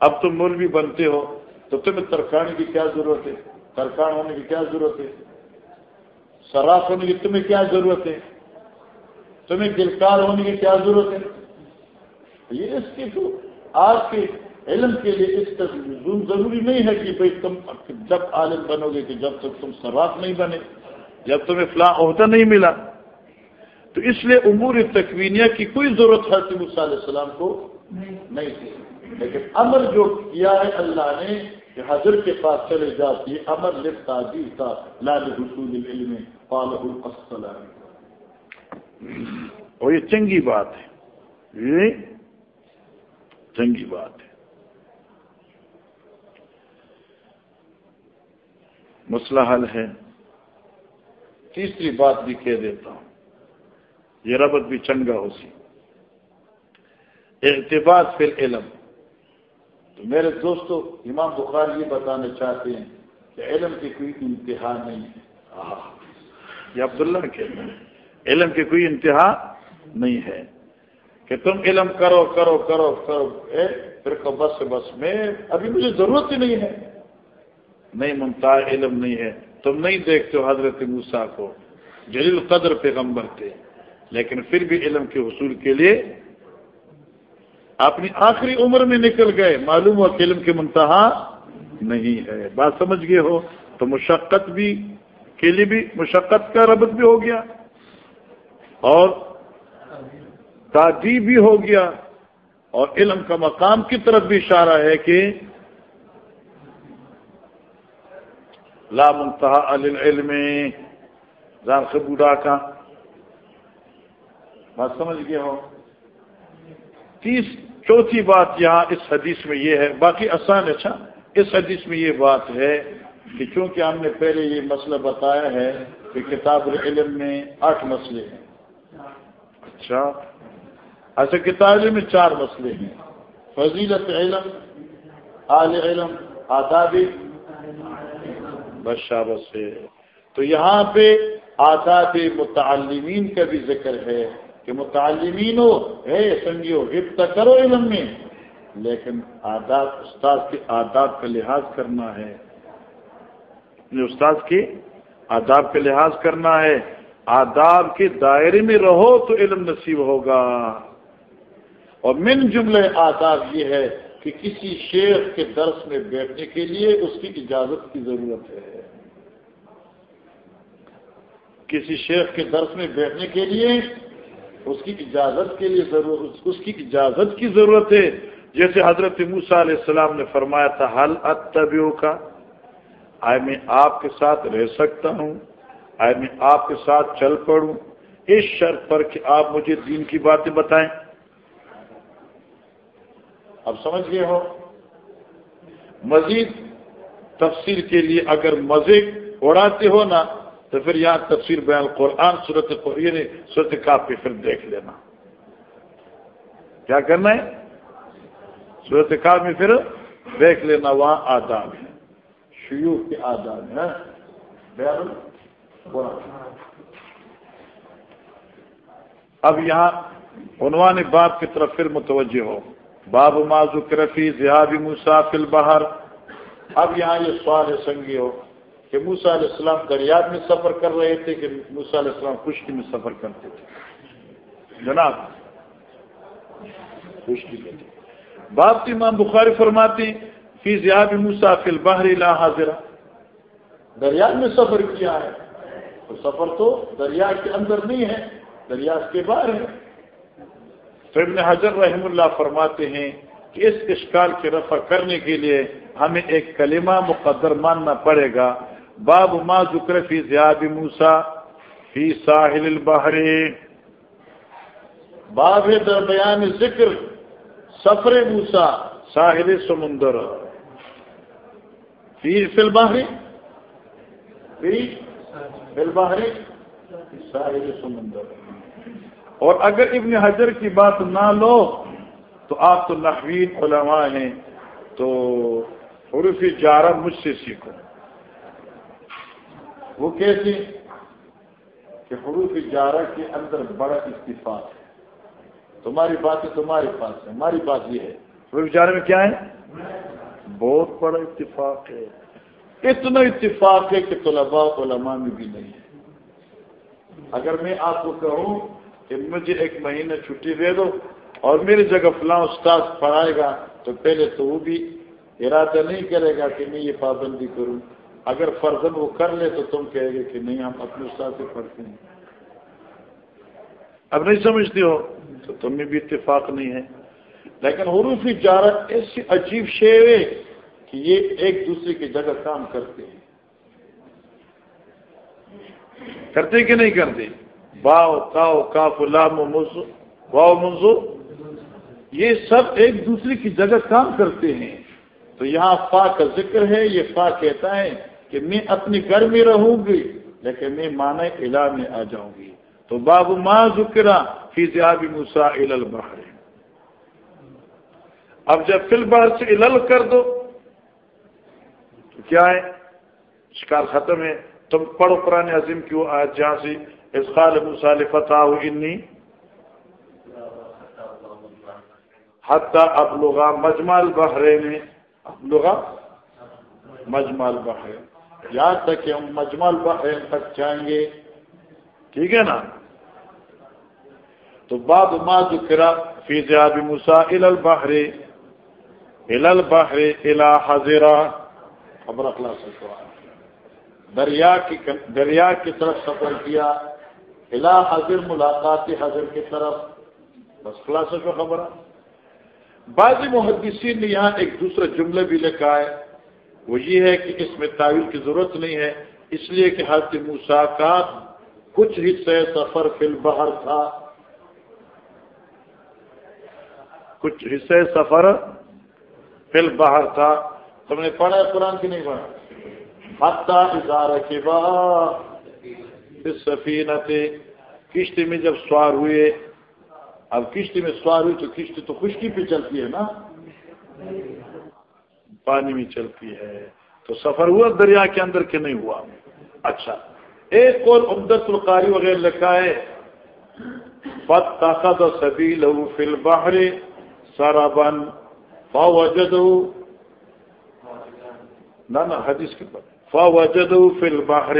Speaker 1: اب تم مولوی بنتے ہو، تو تمہیں ترکانے کی کیا ضرورت ہے؟ ترکان ہونے کی کیا ضرورت ہے؟ سراف ہونے کی تمہیں کیا ضرورت ہے؟ تمہیں گلکار ہونے کی کیا ضرورت ہے؟ یہ اس کی تو آج کے علم کے لیے اس کا ضروری نہیں ہے کہ بھائی تم جب عالم بنو گے کہ جب تک تم سراف نہیں بنے جب تمہیں فلاں عہدہ نہیں ملا۔ تو اس لیے امور تکوینیہ کی کوئی ضرورت ہے علیہ السلام کو؟ نہیں۔ تھی لیکن امر جو کیا ہے اللہ نے کہ حضر کے پاس چلے جاتی، امر لفتا تھا لال حصول علم اور یہ چنگی بات ہے۔ یہ چنگی بات ہے۔ مسئلہ حل ہے۔ تیسری بات بھی کہہ دیتا ہوں۔ یہ ربط بھی چنگا ہو سی۔ اعتباد فی علم تو میرے دوستو، امام بخار یہ بتانا چاہتے ہیں کہ علم کی کوئی انتہا نہیں ہے۔ یہ عبداللہ کہتے ہیں۔ علم کی کوئی انتہا نہیں ہے۔ کہ تم علم کرو کرو کرو کرو۔ اے، پھر کو بس بس۔ میں، ابھی مجھے ضرورت ہی نہیں ہے۔ نہیں ممتا، علم نہیں ہے۔ تم نہیں دیکھتے ہو حضرت موسا کو۔ جلیل قدر پیغمبر تھے۔ لیکن پھر بھی علم کے حصول کے لیے اپنی آخری عمر میں نکل گئے۔ معلوم ہوا کہ علم کے منتہا نہیں ہے۔ بات سمجھ گئے ہو؟ تو مشقت بھی کے لیے بھی مشقت کا ربط بھی ہو گیا۔ اور تعدیب بھی ہو گیا۔ اور علم کا مقام کی طرف بھی اشارہ ہے کہ لا منتہا العلم ذان خبوڈا کا۔ بات سمجھ گئے ہو؟ تیس چوتھی بات یہاں اس حدیث میں یہ ہے، باقی آسان اچھا اس حدیث میں یہ بات ہے کہ چونکہ ہم نے پہلے یہ مسئلہ بتایا ہے کہ کتاب العلم میں آٹھ مسئلے ہیں۔ اچھا ایسا کتاب علم میں چار مسئلے ہیں۔ فضیلت علم، آل علم آدابی بس شابس ہے تو یہاں پہ آداب متعلمین کا بھی ذکر ہے۔ کہ متعلمین ہو ہے سنگیو حفظ کرو علم میں۔ لیکن آداب، استاد کے آداب کا لحاظ کرنا ہے۔ یعنی استاد کے آداب کا لحاظ کرنا ہے۔ آداب کے دائرے میں رہو تو علم نصیب ہوگا۔ اور من جملے آداب یہ ہے کہ کسی شیخ کے درس میں بیٹھنے کے لیے اس کی اجازت کی ضرورت ہے۔ کسی شیخ کے درس میں بیٹھنے کے لیے اس کی اجازت کے لیے ضرورت اس کی اجازت کی ضرورت ہے۔ جیسے حضرت موسا علیہ السلام نے فرمایا تھا حل اتبیو کا آئے میں آپ کے ساتھ رہ سکتا ہوں۔ آئے میں آپ کے ساتھ چل پڑوں۔ اس شرط پر کہ آپ مجھے دین کی باتیں بتائیں۔ اب سمجھ گئے ہو؟ مزید تفسیر کے لیے اگر مزے اڑاتے ہو نا تو پھر یہاں تفسیر بیان قرآن صورت یعنی صورت کاف پہ پھر دیکھ لینا۔ کیا کرنا ہے؟ صورت کاف میں پھر دیکھ لینا، وہاں آداب ہے۔ شیو کے آداب ہے بیان اب یہاں عنوان باب کی طرف پھر متوجہ ہو۔ باب ماضو کرفی ذہابی مسافل بہر اب یہاں یہ سوال سنگی ہو کہ موسا علیہ السلام دریات میں سفر کر رہے تھے کہ موسا علیہ السلام خشکی میں سفر کرتے تھے۔ جناب، خشکی میں۔ تھے باب امام بخاری فرماتے فی زیاب موسا فی البحر لا حاضرہ دریا میں سفر کیا ہے؟ تو سفر تو دریا کے اندر نہیں ہے، دریا کے باہر ہے۔ تو ابن حضر رحم اللہ فرماتے ہیں کہ اس اشکال کی رفع کرنے کے لیے ہمیں ایک کلمہ مقدر ماننا پڑے گا۔ باب ما ذکر فی زیاب موسا فی ساحل البحر. باب در بیان ذکر سفر موسا ساحل سمندر. فی فی البحر؟ بہری ساحل سمندر. اور اگر ابن حجر کی بات نہ لو تو آپ تو نحوین علماء ہیں تو حروف جارہ مجھ سے سیکھو۔ وہ کیسے کہ حروف جارہ کے اندر بڑا اتفاق ہے۔ تمہاری بات تمہارے پاس ہے ہماری بات یہ ہے۔ حروف جارہ میں کیا ہے؟ بہت بڑا اتفاق ہے۔ اتنا اتفاق ہے کہ طلباء علماء میں بھی نہیں ہے۔ اگر میں آپ کو کہوں کہ مجھے ایک مہینہ چھٹی دے دو اور میری جگہ فلاں استاد پڑھائے گا تو پہلے تو وہ بھی ارادہ نہیں کرے گا کہ میں یہ پابندی کروں۔ اگر فرزن وہ کر لے تو تم کہے گے کہ نہیں، ہم اپنے استاد سے پڑھتے ہیں۔ اب نہیں سمجھتی ہو تو تم میں بھی اتفاق نہیں ہے۔ لیکن حروف جارہ ایسی عجیب شعر ہے کہ یہ ایک دوسرے کی جگہ کام کرتے ہیں۔ کرتے کہ نہیں کرتے؟ باؤ کاؤ کاف، لام واؤ منزو یہ سب ایک دوسرے کی جگہ کام کرتے ہیں۔ تو یہاں فا کا ذکر ہے، یہ فا کہتا ہے۔ کہ میں اپنی گھر میں رہوں گی، لیکن میں مانا علا میں آ جاؤں گی۔ تو باب ماں ذکرا فی زیابی مسا البحر۔ اب جب فل بہر سے الل کر دو، تو کیا ہے؟ شکار ختم ہے۔ تم پڑھو قرآن عظیم کیوں آج جہاں سے اس خال مسال فتح انی حتیٰ اب لوگا مجمال بہرے میں اب لوگا مجمال بہرے یہاں تک کہ ہم مجمال بحرین تک جائیں گے۔ ٹھیک ہے نا؟ تو باب ما ذکر فی زیاب موسا ال البحر ال البحر الى حضرہ خبر اخلاص دریا کی دریا کی طرف سفر کیا الا حضر ملاقات حضر کی طرف۔ بس خلاصہ کو خبر۔ بعض محدثین نے یہاں ایک دوسرا جملہ بھی لکھا ہے۔ وہ یہ ہے کہ اس میں تعویل کی ضرورت نہیں ہے، اس لیے کہ حضرت موسا کا کچھ حصے سفر فی البحر تھا۔ کچھ حصے سفر فی البحر تھا۔ تم نے پڑھا ہے قرآن کی نہیں پڑھا؟ حتہ اظہار کے بعد سفینہ تھے کشتی میں جب سوار ہوئے، اب کشتی میں سوار ہوئی تو کشتی تو خشکی پہ چلتی ہے نا۔ پانی میں چلتی ہے۔ تو سفر ہوا دریا کے اندر کہ نہیں ہوا؟ اچھا۔ ایک اور عمدت القاری وغیرہ لکھا ہے فت طاقت سبھی لہو فل باہر سارا بن فا وجد نہ، حدیث کے بعد فا وجد فل باہر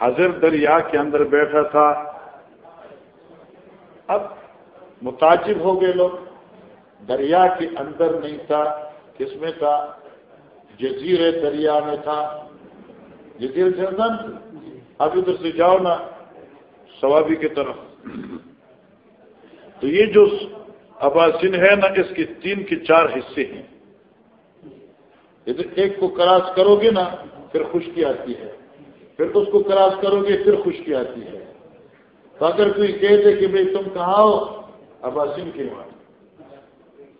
Speaker 1: حضر دریا کے اندر بیٹھا تھا۔ اب متاجب ہو گئے لوگ۔ دریا کے اندر نہیں تھا۔ کس میں تھا جزیر دریا میں تھا۔ جزیر جردن اب ادھر سے جاؤ نا سوابی کی طرف۔ تو یہ جو اباسن ہے نا، اس کے تین کے چار حصے ہیں۔ یعنی ایک کو کراس کرو گے نا، پھر خشکی آتی ہے۔ پھر اس کو کراس کرو گے، پھر خشکی آتی ہے۔ تو اگر کوئی کہہ دے کہ بھائی تم کہاں ہو؟ اباسن کے وہاں۔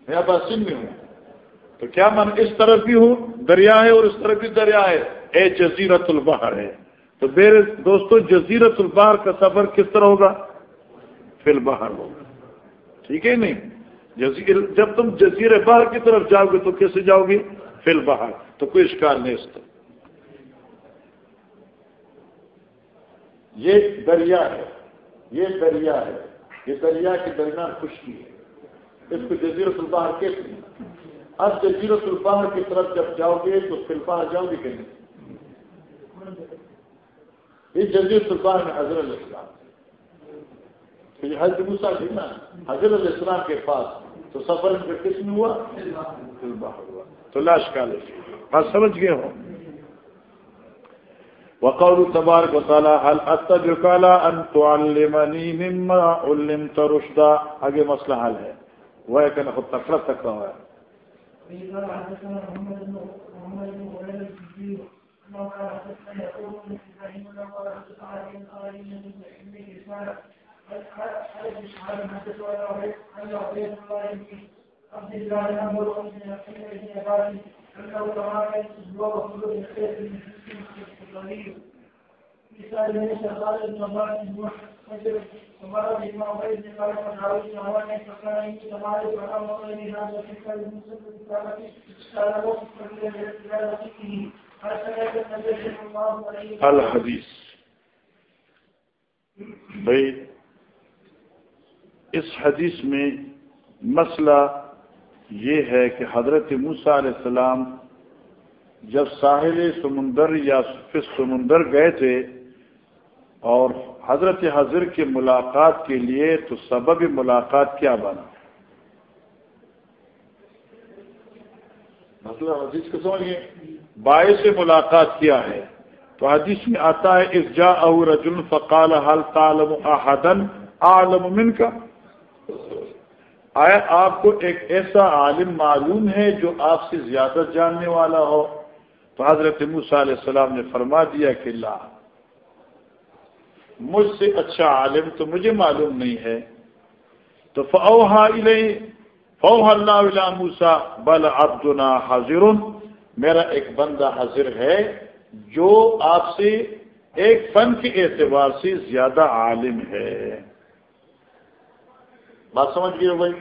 Speaker 1: میں اباسن میں ہوں۔ تو کیا من اس طرف بھی ہوں؟ دریا ہے اور اس طرف بھی دریا ہے۔ اے جزیرت البحر ہے۔ تو میرے دوستوں جزیرت البحر کا سفر کس طرح ہوگا؟ فل بہر ہوگا۔ ٹھیک ہے نہیں؟ جزیر جب تم جزیر بہر کی طرف جاؤ گے تو کیسے جاؤ گے؟ فل بہر تو کوئی شکار نہیں اس طرح۔ یہ دریا ہے۔ یہ دریا ہے۔ یہ دریا کے درمیان خشکی ہے۔ اس کو جزیرت البحر کیسے اب جزیرت الباہر کی طرف جب جاؤ گے تو فلپاہ جاؤ گے کہیں؟ اس جزیرت الباہر میں حضرت السلام حضرت مسا تھی نا۔ حضرت السلام کے پاس تو سفر میں کس میں ہوا؟ ہوا۔ تو لاش کالے بات سمجھ گئے ہو؟ وقول تبارک و هل اتبعك على ان تعلمني مما علمت رشدا؟ آگے مسئلہ حل ہے۔ وہ ہے کہ خود تکڑا تک رہا ہے۔ عبد الله أنه تعالى الله من الحدیث بھائی، اس حدیث میں مسئلہ یہ ہے کہ حضرت موسا علیہ السلام جب ساحل سمندر یا سمندر گئے تھے اور حضرت حضر کی ملاقات کے لیے تو سبب ملاقات کیا بنا؟ مطلب حدیث کو سمجھیے باعث ملاقات کیا ہے؟ تو حدیث میں آتا ہے ارجا او رجن فقال حل تعلم احدن عالم من کا آیا آپ کو ایک ایسا عالم معلوم ہے جو آپ سے زیادہ جاننے والا ہو؟ تو حضرت موسیٰ علیہ السلام نے فرما دیا کہ لا۔ مجھ سے اچھا عالم تو مجھے معلوم نہیں ہے۔ تو فوہا فوہ اللہ موسا بل عبدنا حاضر۔ میرا ایک بندہ حاضر ہے جو آپ سے ایک فن کے اعتبار سے زیادہ عالم ہے۔ بات سمجھ گئے بھائی؟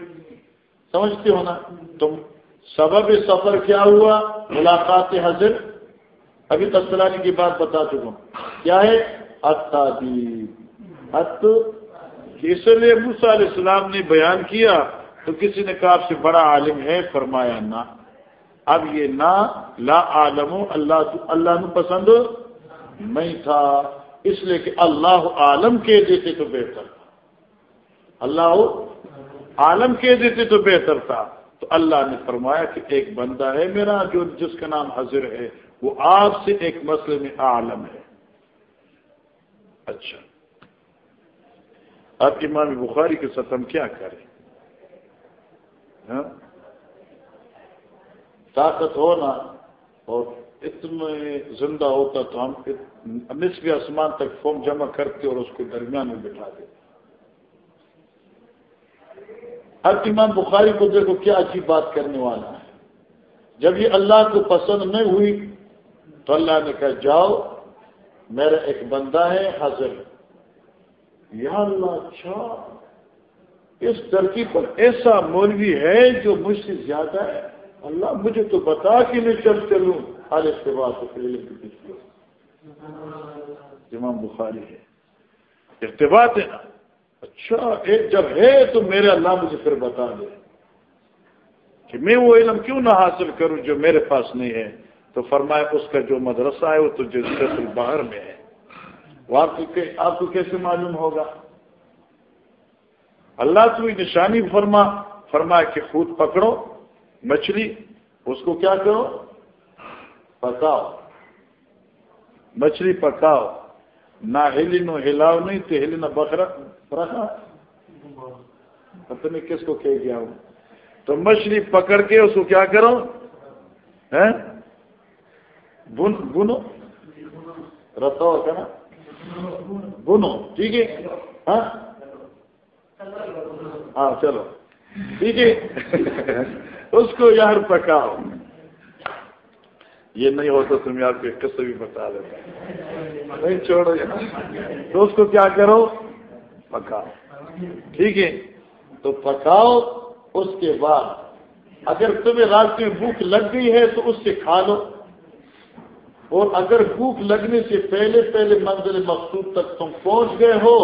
Speaker 1: سمجھتے ہو نا؟ تم سبب سفر کیا ہوا؟ ملاقات حضر ابھی تسلانی کی بات بتا چکا ہوں۔ کیا ہے؟ اس لیے موسا علیہ السلام نے بیان کیا تو کسی نے کہا آپ سے بڑا عالم ہے، فرمایا نہ اب یہ نہ لا عالم اللہ اللہ نے پسند نہیں تھا. اس لیے کہ اللہ عالم کے دیتے تو بہتر تھا. اللہ عالم کہہ دیتے تو بہتر تھا. تو اللہ نے فرمایا کہ ایک بندہ ہے میرا جو، جس کا نام حضر ہے، وہ آپ سے ایک مسئلے میں عالم ہے. اچھا۔ اب امام بخاری کے ساتھ ہم کیا کریں؟ ہاں؟ طاقت ہونا اور اتنے زندہ ہوتا تو ہم نصف آسمان تک فارم جمع کرتے اور اس کو درمیان میں بٹھا دیتے۔ ہر امام بخاری کو دیکھو کیا عجیب بات کرنے والا ہے۔ جب یہ اللہ کو پسند نہیں ہوئی تو اللہ نے کہا، جاؤ میرا ایک بندہ ہے حضر یا اللہ اچھا۔ اس دھرتی پر ایسا مولوی ہے جو مجھ سے زیادہ ہے۔ اللہ مجھے تو بتا کہ میں چل چلوں۔ ہر اس کے بعد امام بخاری ہے۔ ارتباط ہے نا۔ اچھا ایک جب ہے تو میرے اللہ مجھے پھر بتا دے۔ کہ میں وہ علم کیوں نہ حاصل کروں جو میرے پاس نہیں ہے؟ تو فرمایا اس کا جو مدرسہ ہے وہ تو جزیرت البہر میں ہے۔ وہ آپ کو آپ کو کیسے معلوم ہوگا؟ اللہ تو نشانی فرما، فرمایا کہ خود پکڑو مچھلی، اس کو کیا کرو؟ پکاؤ۔ مچھلی پکاؤ۔ نہ ہلی نو ہلاؤ نہیں، تو ہلی نہ بکرا رکھا پتہ کس کو کہہ گیا ہوں۔ تو مچھلی پکڑ کے اس کو کیا کرو؟ بن بنو؟ رتا ہوتا نا بنو، ٹھیک ہے؟ ہاں؟ ہاں چلو۔ ٹھیک ہے؟ اس کو یار پکاؤ۔ یہ نہیں ہوتا تم آپ کے قصے بھی بتا دیتا۔ نہیں چھوڑو تو اس کو کیا کرو؟ پکاؤ۔ ٹھیک ہے؟ تو پکاؤ، اس کے بعد۔ اگر تمہیں راستے میں بھوک لگ گئی ہے تو اس سے کھا لو۔ اور اگر بھوک لگنے سے پہلے پہلے منزل مقصود تک تم پہنچ گئے ہو،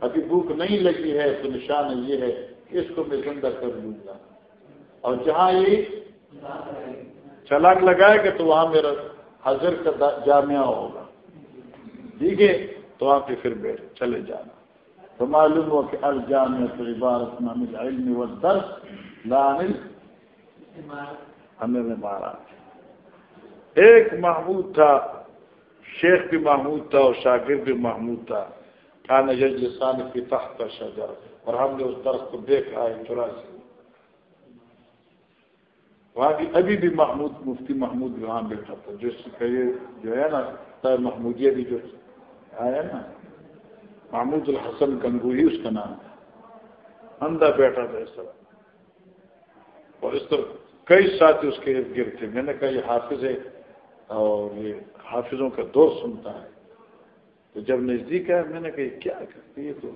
Speaker 1: ابھی بھوک نہیں لگی ہے تو نشان یہ ہے کہ اس کو میں زندہ کر لوں گا۔ اور جہاں یہ چلاک لگائے گا تو وہاں میرا حضر کا جامعہ ہوگا۔ ٹھیک ہے؟ تو آپ کے پھر بیٹھ، چلے جانا۔ تو معلوم ہو کہ الجامع تو عبارت نامل علم و درس لامل ہمیں مارا ایک محمود تھا، شیخ بھی محمود تھا اور شاگرد بھی محمود تھا۔ کان یجلسان کی تحت شجر۔ اور ہم نے اس درخت کو دیکھا ہے چوراسی وہاں کی ابھی بھی محمود، مفتی محمود بھی وہاں بیٹھا تھا۔ جس کا یہ جو ہے نا، سر محمودیہ بھی جو آیا نا، محمود الحسن گنگوہی اس کا نام تھا۔ اندھا بیٹھا تھا اس طرح اور اس طرح کئی ساتھی اس کے ارد گرد تھے۔ میں نے کہا، یہ حافظ ہے۔ اور یہ حافظوں کا دور سنتا ہے۔ تو جب نزدیک آیا میں نے کہا کیا کرتی ہے تو؟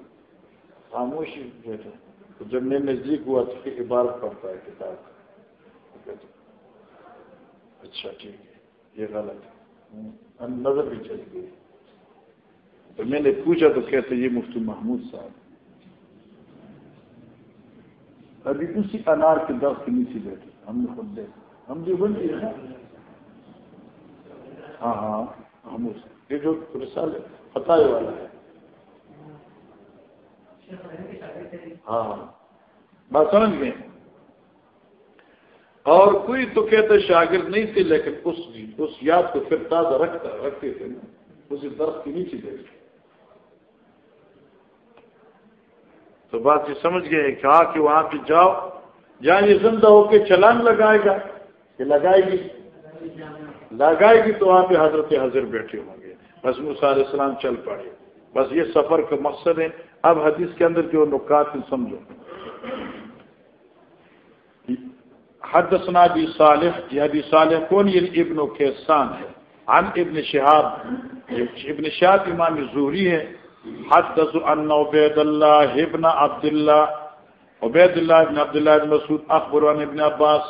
Speaker 1: خاموشی بیٹھا تو جب میں نزدیک ہوا تو پھر عبارت پڑھتا ہے کتاب۔ جی۔ اچھا ٹھیک ہے۔ یہ غلط ہے۔ نظر بھی چل گئی۔ تو میں نے پوچھا تو کہتے، یہ مفتی محمود صاحب۔ ابھی اسی انار کے درخت کے نیچے بیٹھے۔ ہم نے خود دیکھا۔ ہم جو بنتی ہے نا ہاں ہاں ہم اس یہ جو رسال فتح والا ہے۔ ہاں ہاں۔ بات سمجھ گئے؟ اور کوئی تو کہتے شاگرد نہیں تھے لیکن اس اس یاد کو پھر تازہ رکھتا، رکھتے تھے نا، اسی درخت کے نیچے دیکھتے تو بات یہ سمجھ گئے کہا کہ وہاں پہ جاؤ جہاں یہ زندہ ہو کے چلان لگائے گا، کہ لگائے گی۔ لگائے گی تو وہاں پہ حضرت حضر بیٹھے ہوں گے۔ بس علیہ السلام چل پڑے۔ بس یہ سفر کا مقصد ہے۔ اب حدیث کے اندر جو نکات سمجھو۔ حدثنا بی صالح، یہ ابی صالح کون؟ یہ ابن و کیسان ہے۔ عن ابن شہاب۔ ابن شہاب امام زوری ہے۔ حدث ان عبید اللہ ابن عبد اللہ عبید اللہ ابن عبد اللہ ابن مسعود، اخبر عن ابن عباس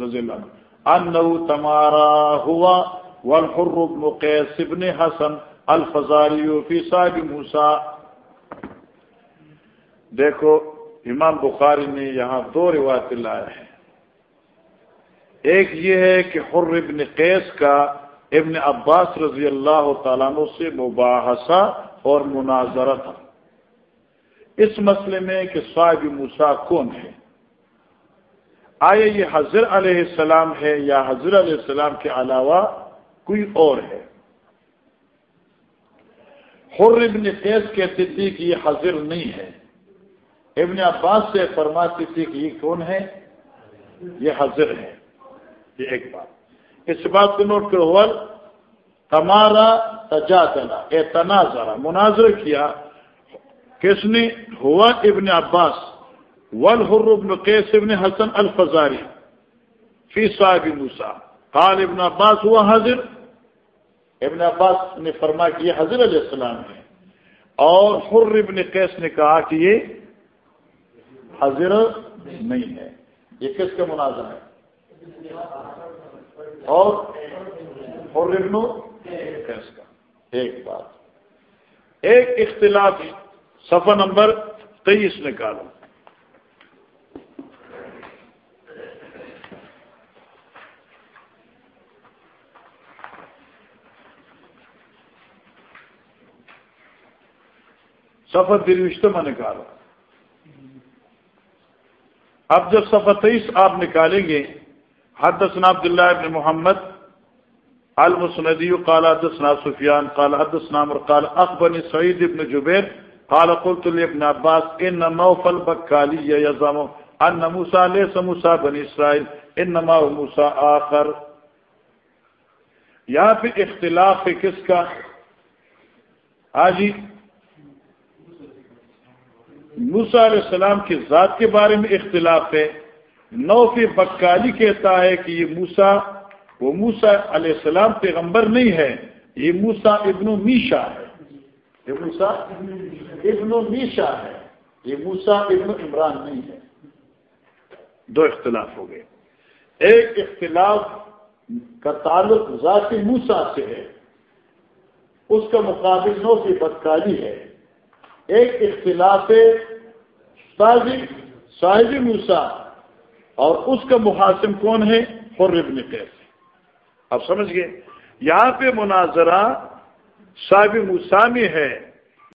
Speaker 1: رضی اللہ عنہ۔ انه تمارا ہوا والحر بن قیس بن حسن الفزاری فی صاحب موسا دیکھو، امام بخاری نے یہاں دو روایت لائے ہیں۔ ایک یہ ہے کہ حر ابن قیس کا ابن عباس رضی اللہ تعالیٰ عنہ سے مباحثہ اور مناظرہ تھا۔ اس مسئلے میں کہ صاحب موسا کون ہے؟ آئے یہ حضر علیہ السلام ہے یا حضر علیہ السلام کے علاوہ کوئی اور ہے؟ حر ابن قیس کہتے تھے کہ یہ حضر نہیں ہے۔ ابن عباس سے فرماتی تھی کہ یہ کون ہے؟ یہ حضر ہے۔ یہ ایک بات۔ اس بات کو نوٹ کرو تمہارا تجا اے تنازع مناظر کیا۔ کس نے؟ ہوا ابن عباس۔ والحر بن قیس ابن حسن الفزاری فی صاحب موسا قال ابن عباس ہوا حضر ابن عباس نے فرمایا کہ یہ حضر علیہ السلام ہے اور حر ابن قیس نے کہا کہ یہ حضر نہیں ہے۔ یہ کس کا مناظر ہے؟ اور حر ابن قیس کا۔ ایک بات۔ ایک اختلاف صفحہ نمبر تیئیس نکالو سفر دروشتہ میں نکالا۔ اب جب سفر تیئیس آپ نکالیں گے، حدثنا عبد اللہ ابن محمد المسندی قال حدثنا سفیان، قال حدثنا عمر، قال اخبرني سعید ابن جبیر، قال قلت لابن عباس، ان نوفل بکالی یزم ان موسى ليس موسى بني اسرائيل انما هو موسى آخر۔ یہاں پہ اختلاف ہے کس کا؟ آجی موسا علیہ السلام کی ذات کے بارے میں اختلاف ہے۔ نو بکالی کہتا ہے کہ یہ موسا وہ موسا علیہ السلام پیغمبر نہیں ہے، یہ موسا ابن و میشا ہے۔ یہ موسا ابن و میشا ہے، یہ موسا ابن عمران نہیں ہے۔ دو اختلاف ہو گئے۔ ایک اختلاف کا تعلق ذاتی موسا سے ہے، اس کا مقابل نو کی بدکاری ہے۔ ایک اختلاف صاحب موسا اور اس کا محاسم کون ہے؟ حر ابن قیس۔ آپ سمجھ گئے؟ یہاں پہ مناظرہ صاحب مسامی ہے۔